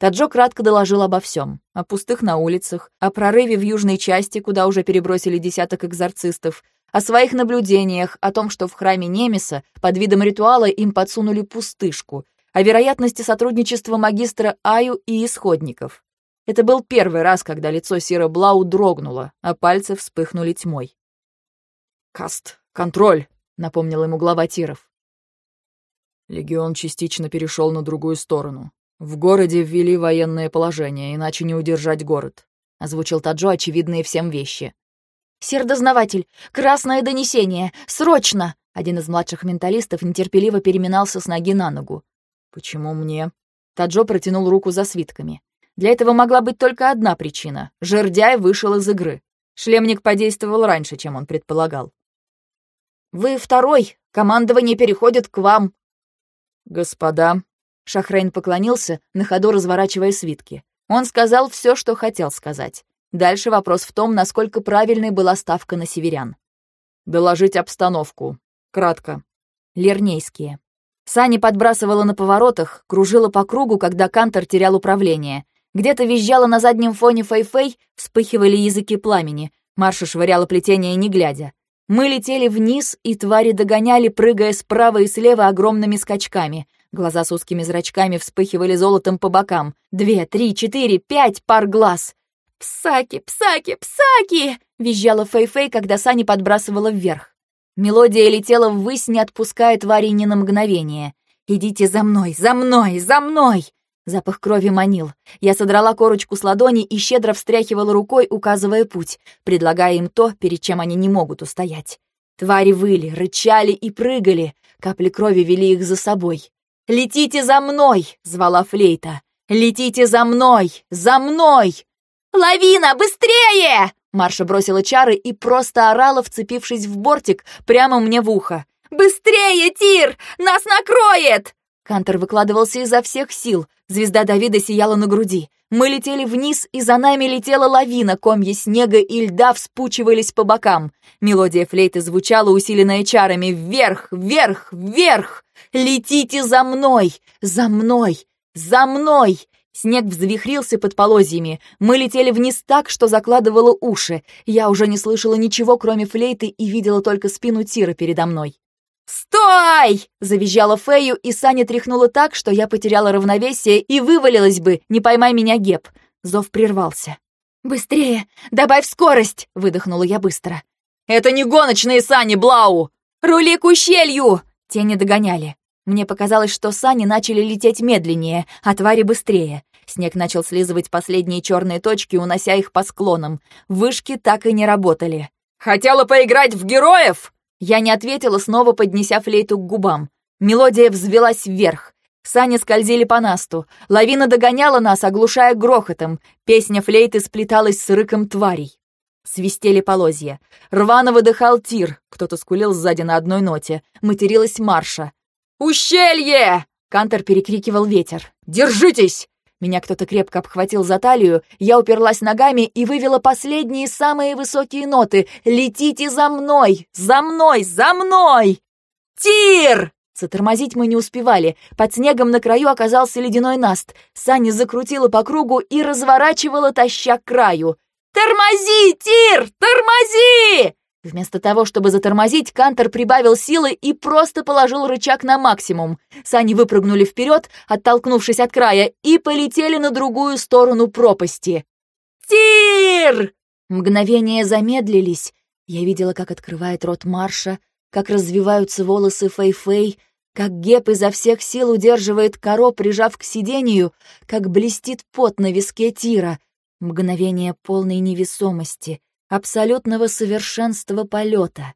Таджо кратко доложил обо всем: О пустых на улицах, о прорыве в южной части, куда уже перебросили десяток экзорцистов, о своих наблюдениях, о том, что в храме Немеса под видом ритуала им подсунули пустышку, о вероятности сотрудничества магистра Аю и исходников. Это был первый раз, когда лицо Сира Блау дрогнуло, а пальцы вспыхнули тьмой. «Каст, контроль!» — напомнил ему глава Тиров. Легион частично перешел на другую сторону. В городе ввели военное положение, иначе не удержать город. Озвучил Таджо очевидные всем вещи. «Сир-дознаватель! Красное донесение! Срочно!» Один из младших менталистов нетерпеливо переминался с ноги на ногу. «Почему мне?» Таджо протянул руку за свитками. Для этого могла быть только одна причина — жердяй вышел из игры. Шлемник подействовал раньше, чем он предполагал. «Вы второй. Командование переходит к вам». «Господа...» — Шахрейн поклонился, на ходу разворачивая свитки. Он сказал все, что хотел сказать. Дальше вопрос в том, насколько правильной была ставка на северян. «Доложить обстановку. Кратко». Лернейские. Сани подбрасывала на поворотах, кружила по кругу, когда Кантор терял управление. Где-то визжала на заднем фоне Фэй-Фэй, вспыхивали языки пламени. Марша швыряла плетение, не глядя. Мы летели вниз, и твари догоняли, прыгая справа и слева огромными скачками. Глаза с узкими зрачками вспыхивали золотом по бокам. Две, три, четыре, пять пар глаз. «Псаки, псаки, псаки!» — визжала Фэй-Фэй, когда Сани подбрасывала вверх. Мелодия летела ввысь, не отпуская тварей ни на мгновение. «Идите за мной, за мной, за мной!» Запах крови манил. Я содрала корочку с ладони и щедро встряхивала рукой, указывая путь, предлагая им то, перед чем они не могут устоять. Твари выли, рычали и прыгали. Капли крови вели их за собой. «Летите за мной!» — звала флейта. «Летите за мной! За мной!» «Лавина, быстрее!» Марша бросила чары и просто орала, вцепившись в бортик прямо мне в ухо. «Быстрее, Тир! Нас накроет!» Кантер выкладывался изо всех сил. Звезда Давида сияла на груди. Мы летели вниз, и за нами летела лавина, комья снега и льда вспучивались по бокам. Мелодия флейты звучала, усиленная чарами. «Вверх! Вверх! Вверх! Летите за мной! За мной! За мной!» Снег взвихрился под полозьями. Мы летели вниз так, что закладывало уши. Я уже не слышала ничего, кроме флейты, и видела только спину Тира передо мной. «Стой!» — завизжала Фею, и Саня тряхнула так, что я потеряла равновесие и вывалилась бы, не поймай меня, Геб. Зов прервался. «Быстрее! Добавь скорость!» — выдохнула я быстро. «Это не гоночные сани, Блау! Рули к ущелью!» Тени догоняли. Мне показалось, что сани начали лететь медленнее, а твари быстрее. Снег начал слизывать последние черные точки, унося их по склонам. Вышки так и не работали. «Хотела поиграть в героев?» Я не ответила, снова поднеся флейту к губам. Мелодия взвелась вверх. Сани скользили по насту. Лавина догоняла нас, оглушая грохотом. Песня флейты сплеталась с рыком тварей. Свистели полозья. Рвано выдыхал тир. Кто-то скулил сзади на одной ноте. Материлась Марша. «Ущелье!» Кантор перекрикивал ветер. «Держитесь!» Меня кто-то крепко обхватил за талию, я уперлась ногами и вывела последние самые высокие ноты. «Летите за мной! За мной! За мной!» «Тир!» Затормозить мы не успевали. Под снегом на краю оказался ледяной наст. Саня закрутила по кругу и разворачивала, таща к краю. «Тормози, Тир! Тормози!» Вместо того, чтобы затормозить, Кантор прибавил силы и просто положил рычаг на максимум. Сани выпрыгнули вперед, оттолкнувшись от края, и полетели на другую сторону пропасти. «Тир!» Мгновения замедлились. Я видела, как открывает рот Марша, как развиваются волосы Фэй-Фэй, как Геп изо всех сил удерживает коро, прижав к сидению, как блестит пот на виске Тира. Мгновение полной невесомости — абсолютного совершенства полета.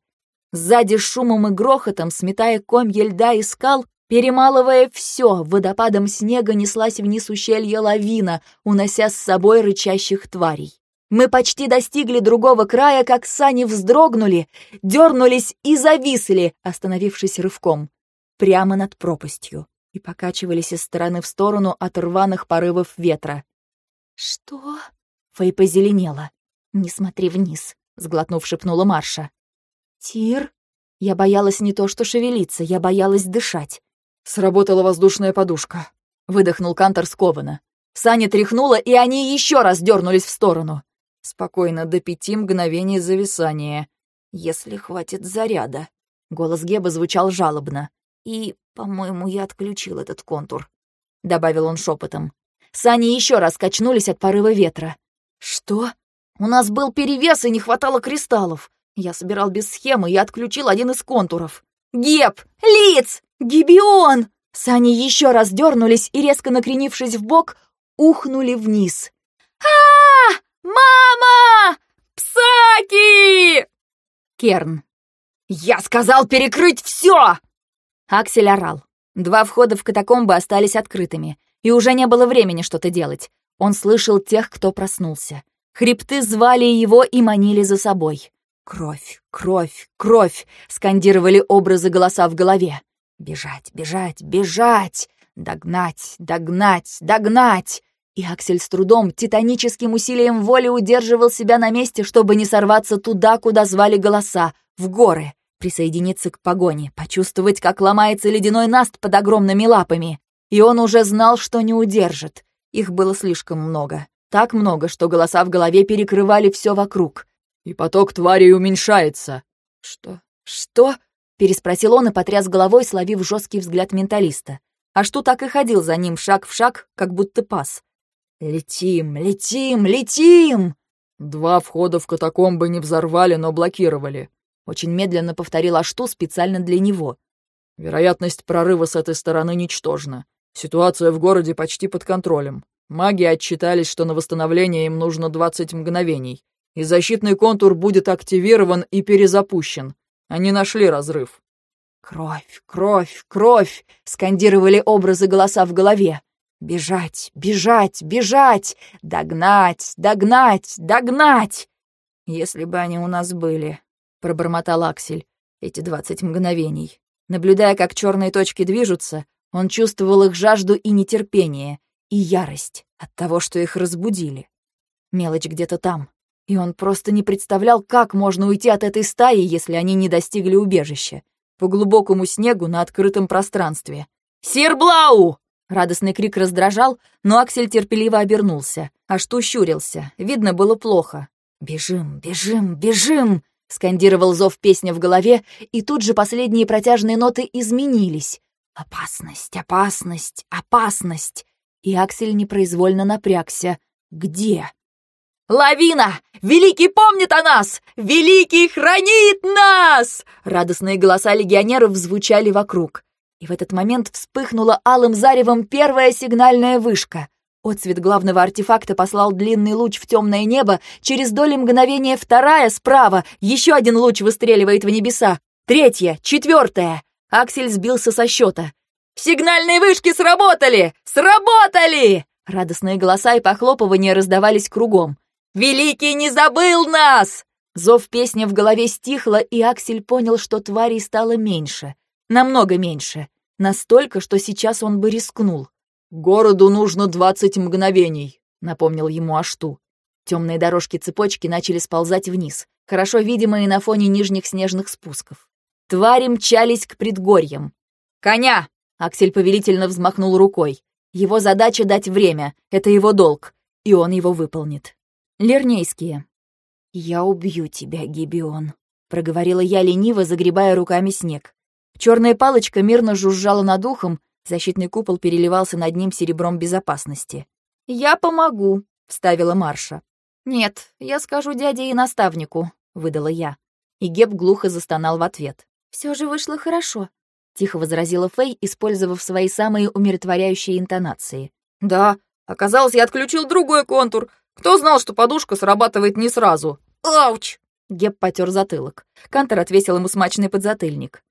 Сзади шумом и грохотом, сметая комья льда и скал, перемалывая все, водопадом снега неслась вниз ущелье лавина, унося с собой рычащих тварей. Мы почти достигли другого края, как сани вздрогнули, дернулись и зависли, остановившись рывком, прямо над пропастью, и покачивались из стороны в сторону от рваных порывов ветра. «Что?» — Фэй позеленела. «Не смотри вниз», — сглотнув, шепнула Марша. «Тир?» Я боялась не то что шевелиться, я боялась дышать. «Сработала воздушная подушка», — выдохнул Кантор скованно. Сани тряхнула, и они еще раз дернулись в сторону. Спокойно, до пяти мгновений зависания. «Если хватит заряда». Голос Геба звучал жалобно. «И, по-моему, я отключил этот контур», — добавил он шепотом. Сани еще раз качнулись от порыва ветра. «Что?» У нас был перевес и не хватало кристаллов. Я собирал без схемы и отключил один из контуров. Геб! Лиц! Гибион! Сани еще раз дернулись и, резко накренившись в бок, ухнули вниз. а, Мама! Псаки! Керн. «Я сказал перекрыть все!» Аксель орал. Два входа в катакомбы остались открытыми, и уже не было времени что-то делать. Он слышал тех, кто проснулся. Хребты звали его и манили за собой. «Кровь, кровь, кровь!» — скандировали образы голоса в голове. «Бежать, бежать, бежать! Догнать, догнать, догнать!» И Аксель с трудом, титаническим усилием воли удерживал себя на месте, чтобы не сорваться туда, куда звали голоса, в горы, присоединиться к погоне, почувствовать, как ломается ледяной наст под огромными лапами. И он уже знал, что не удержит. Их было слишком много. Так много, что голоса в голове перекрывали все вокруг. «И поток тварей уменьшается». «Что? Что?» — переспросил он и потряс головой, словив жесткий взгляд менталиста. А что так и ходил за ним шаг в шаг, как будто пас. «Летим, летим, летим!» «Два входа в катакомбы не взорвали, но блокировали», — очень медленно повторил Ашту специально для него. «Вероятность прорыва с этой стороны ничтожна. Ситуация в городе почти под контролем. Маги отчитались, что на восстановление им нужно 20 мгновений, и защитный контур будет активирован и перезапущен. Они нашли разрыв. «Кровь, кровь, кровь!» — скандировали образы голоса в голове. «Бежать, бежать, бежать! Догнать, догнать, догнать!» «Если бы они у нас были», — пробормотал Аксель, эти двадцать мгновений. Наблюдая, как черные точки движутся, он чувствовал их жажду и нетерпение, и ярость от того, что их разбудили. Мелочь где-то там, и он просто не представлял, как можно уйти от этой стаи, если они не достигли убежища. По глубокому снегу на открытом пространстве. «Сирблау!» Радостный крик раздражал, но Аксель терпеливо обернулся, аж щурился. Видно было плохо. «Бежим, бежим, бежим!» — скандировал зов песня в голове, и тут же последние протяжные ноты изменились. «Опасность, опасность, опасность!» И Аксель непроизвольно напрягся. «Где?» «Лавина! Великий помнит о нас! Великий хранит нас!» Радостные голоса легионеров звучали вокруг. И в этот момент вспыхнула алым заревом первая сигнальная вышка. Отцвет главного артефакта послал длинный луч в темное небо, через доли мгновения вторая справа, еще один луч выстреливает в небеса, третья, четвертая. Аксель сбился со счета. «Сигнальные вышки сработали! Сработали!» Радостные голоса и похлопывания раздавались кругом. «Великий не забыл нас!» Зов песни в голове стихла, и Аксель понял, что тварей стало меньше. Намного меньше. Настолько, что сейчас он бы рискнул. «Городу нужно двадцать мгновений», — напомнил ему Ашту. Темные дорожки цепочки начали сползать вниз, хорошо видимые на фоне нижних снежных спусков. Твари мчались к предгорьям. «Коня!» — Аксель повелительно взмахнул рукой. Его задача — дать время, это его долг, и он его выполнит. Лернейские. «Я убью тебя, Гибион», — проговорила я лениво, загребая руками снег. Черная палочка мирно жужжала над ухом, защитный купол переливался над ним серебром безопасности. «Я помогу», — вставила Марша. «Нет, я скажу дяде и наставнику», — выдала я. И Геб глухо застонал в ответ. Все же вышло хорошо», — тихо возразила Фэй, использовав свои самые умиротворяющие интонации. «Да, оказалось, я отключил другой контур. Кто знал, что подушка срабатывает не сразу? Ауч!» Геб потер затылок. Кантор отвесил ему смачный подзатыльник.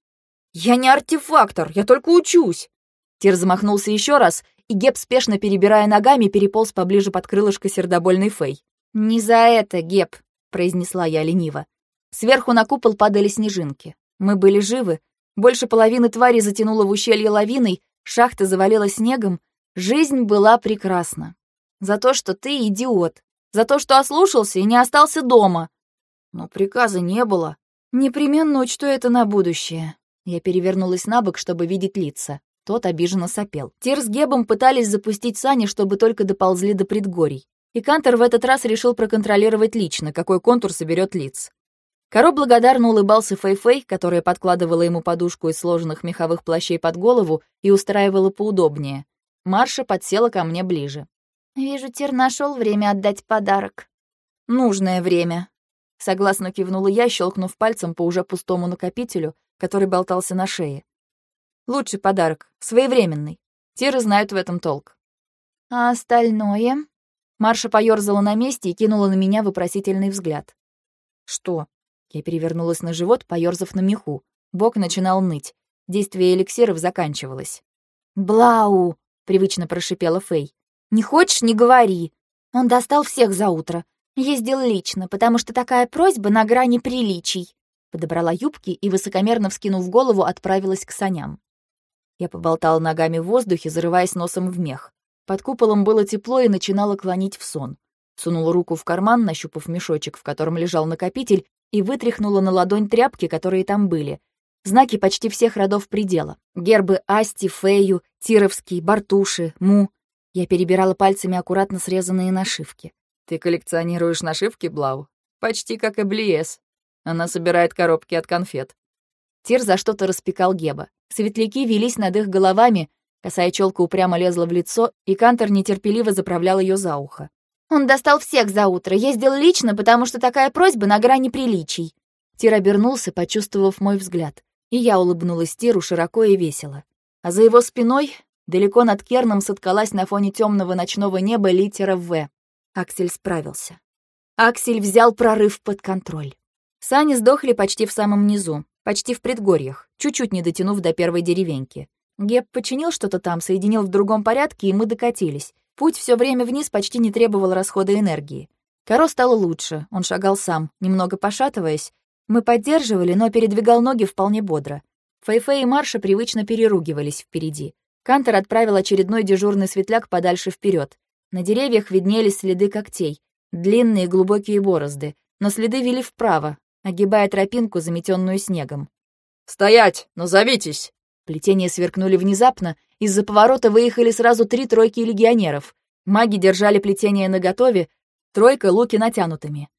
«Я не артефактор, я только учусь!» Тир замахнулся еще раз, и Геб, спешно перебирая ногами, переполз поближе под крылышко сердобольной Фэй. «Не за это, Геб», — произнесла я лениво. Сверху на купол падали снежинки. Мы были живы. Больше половины твари затянуло в ущелье лавиной, шахта завалила снегом. Жизнь была прекрасна. За то, что ты идиот. За то, что ослушался и не остался дома. Но приказа не было. Непременно учту это на будущее. Я перевернулась на бок, чтобы видеть лица. Тот обиженно сопел. Тир с Гебом пытались запустить сани, чтобы только доползли до предгорий. И Кантер в этот раз решил проконтролировать лично, какой контур соберет лиц. Коро благодарно улыбался Фэй-Фэй, которая подкладывала ему подушку из сложенных меховых плащей под голову и устраивала поудобнее. Марша подсела ко мне ближе. «Вижу, Тир нашел время отдать подарок». «Нужное время», — согласно кивнула я, щелкнув пальцем по уже пустому накопителю, который болтался на шее. «Лучший подарок, своевременный. Тиры знают в этом толк». «А остальное?» Марша поёрзала на месте и кинула на меня вопросительный взгляд. «Что?» Я перевернулась на живот, поёрзав на меху. Бок начинал ныть. Действие эликсиров заканчивалось. «Блау!» — привычно прошипела Фэй. «Не хочешь — не говори. Он достал всех за утро. Ездил лично, потому что такая просьба на грани приличий». Подобрала юбки и, высокомерно вскинув голову, отправилась к саням. Я поболтала ногами в воздухе, зарываясь носом в мех. Под куполом было тепло и начинало клонить в сон. Сунула руку в карман, нащупав мешочек, в котором лежал накопитель, и вытряхнула на ладонь тряпки, которые там были. Знаки почти всех родов предела. Гербы Асти, Фею, Тировский, Бартуши, Му. Я перебирала пальцами аккуратно срезанные нашивки. «Ты коллекционируешь нашивки, Блау? Почти как и Блиес. Она собирает коробки от конфет». Тир за что-то распекал Геба. Светляки велись над их головами, косая челка упрямо лезла в лицо, и Кантор нетерпеливо заправлял ее за ухо. Он достал всех за утро, ездил лично, потому что такая просьба на грани приличий. Тир обернулся, почувствовав мой взгляд, и я улыбнулась Тиру широко и весело. А за его спиной, далеко над Керном, соткалась на фоне темного ночного неба литера «В». Аксель справился. Аксель взял прорыв под контроль. Сани сдохли почти в самом низу, почти в предгорьях, чуть-чуть не дотянув до первой деревеньки. Геб починил что-то там, соединил в другом порядке, и мы докатились. Путь все время вниз почти не требовал расхода энергии. Коро стало лучше, он шагал сам, немного пошатываясь. Мы поддерживали, но передвигал ноги вполне бодро. Фэйфэй и Марша привычно переругивались впереди. Кантер отправил очередной дежурный светляк подальше вперед. На деревьях виднелись следы когтей, длинные глубокие борозды, но следы вели вправо, огибая тропинку, заметенную снегом. «Стоять! Назовитесь!» Плетения сверкнули внезапно, из-за поворота выехали сразу три тройки легионеров. Маги держали плетение наготове, тройка — луки натянутыми.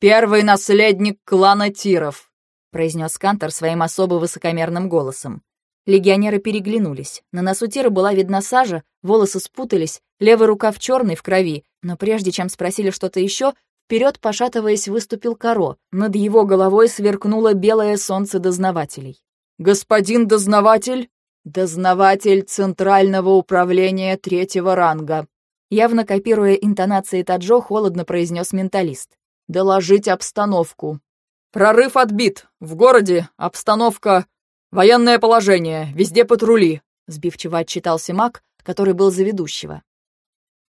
«Первый наследник клана Тиров», — произнес Кантор своим особо высокомерным голосом. Легионеры переглянулись. На носу Тира была видна сажа, волосы спутались, левый рукав черный в крови, но прежде чем спросили что-то еще, вперед, пошатываясь, выступил Каро. Над его головой сверкнуло белое солнце дознавателей. «Господин дознаватель?» «Дознаватель Центрального управления третьего ранга», явно копируя интонации Таджо, холодно произнес менталист. «Доложить обстановку». «Прорыв отбит. В городе обстановка... Военное положение. Везде патрули», сбивчиво отчитался маг, который был заведущего.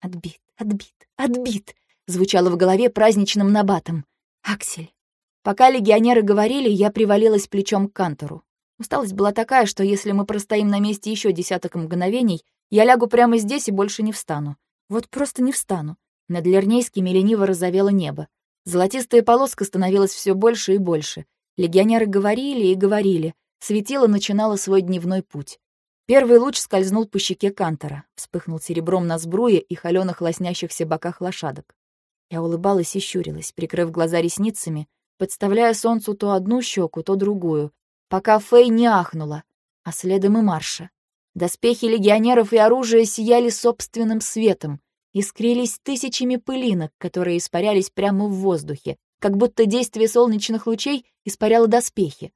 «Отбит, отбит, отбит», звучало в голове праздничным набатом. «Аксель». Пока легионеры говорили, я привалилась плечом к кантору. Усталость была такая, что если мы простоим на месте еще десяток мгновений, я лягу прямо здесь и больше не встану. Вот просто не встану. Над Лернейскими лениво розовело небо. Золотистая полоска становилась все больше и больше. Легионеры говорили и говорили. Светило начинало свой дневной путь. Первый луч скользнул по щеке Кантора, вспыхнул серебром на сбруе и холёных лоснящихся боках лошадок. Я улыбалась и щурилась, прикрыв глаза ресницами, подставляя солнцу то одну щеку, то другую, пока Фэй не ахнула, а следом и Марша. Доспехи легионеров и оружие сияли собственным светом, искрились тысячами пылинок, которые испарялись прямо в воздухе, как будто действие солнечных лучей испаряло доспехи.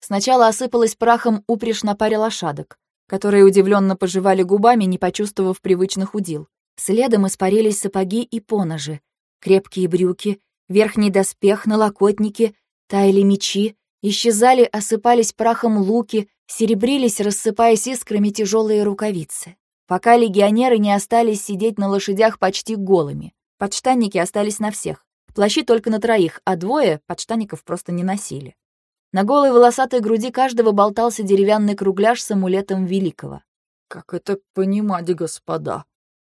Сначала осыпалась прахом упряжь на паре лошадок, которые удивленно пожевали губами, не почувствовав привычных удил. Следом испарились сапоги и поножи, крепкие брюки, верхний доспех, налокотники, таяли мечи, исчезали, осыпались прахом луки, Серебрились, рассыпаясь искрами тяжелые рукавицы. Пока легионеры не остались сидеть на лошадях почти голыми. Подштанники остались на всех. Плащи только на троих, а двое подштанников просто не носили. На голой волосатой груди каждого болтался деревянный кругляш с амулетом великого. «Как это понимать, господа?»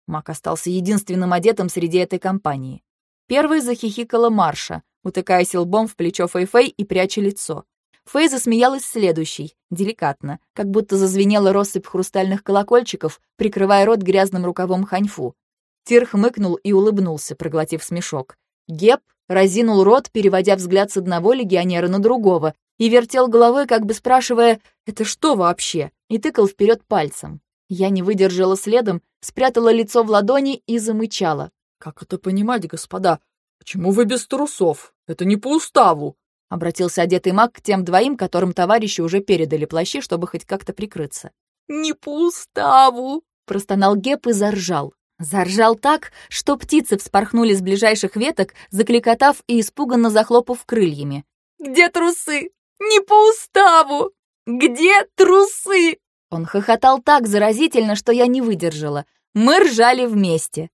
Мак остался единственным одетым среди этой компании. Первый захихикала Марша, утыкаясь лбом в плечо Фэй-Фэй и пряча лицо. Фэй засмеялась следующей, деликатно, как будто зазвенела россыпь хрустальных колокольчиков, прикрывая рот грязным рукавом ханьфу. Тир хмыкнул и улыбнулся, проглотив смешок. Геб разинул рот, переводя взгляд с одного легионера на другого, и вертел головой, как бы спрашивая «Это что вообще?» и тыкал вперед пальцем. Я не выдержала следом, спрятала лицо в ладони и замычала. «Как это понимать, господа? Почему вы без трусов? Это не по уставу!» Обратился одетый маг к тем двоим, которым товарищи уже передали плащи, чтобы хоть как-то прикрыться. «Не по уставу!» — простонал Геп и заржал. Заржал так, что птицы вспорхнули с ближайших веток, закликотав и испуганно захлопав крыльями. «Где трусы? Не по уставу! Где трусы?» Он хохотал так заразительно, что я не выдержала. Мы ржали вместе.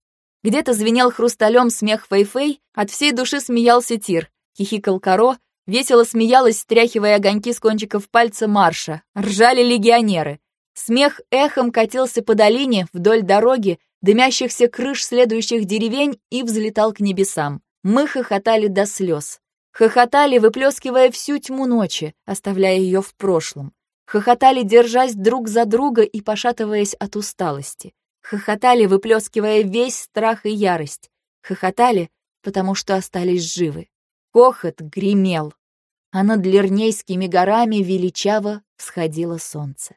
Где-то звенел хрусталем смех Фэй-Фэй, от всей души смеялся Тир, хихикал Каро, Весело смеялась, стряхивая огоньки с кончиков пальца марша. Ржали легионеры. Смех эхом катился по долине, вдоль дороги, дымящихся крыш следующих деревень и взлетал к небесам. Мы хохотали до слез. Хохотали, выплескивая всю тьму ночи, оставляя ее в прошлом. Хохотали, держась друг за друга и пошатываясь от усталости. Хохотали, выплескивая весь страх и ярость. Хохотали, потому что остались живы. Хохот гремел, а над Лернейскими горами величаво всходило солнце.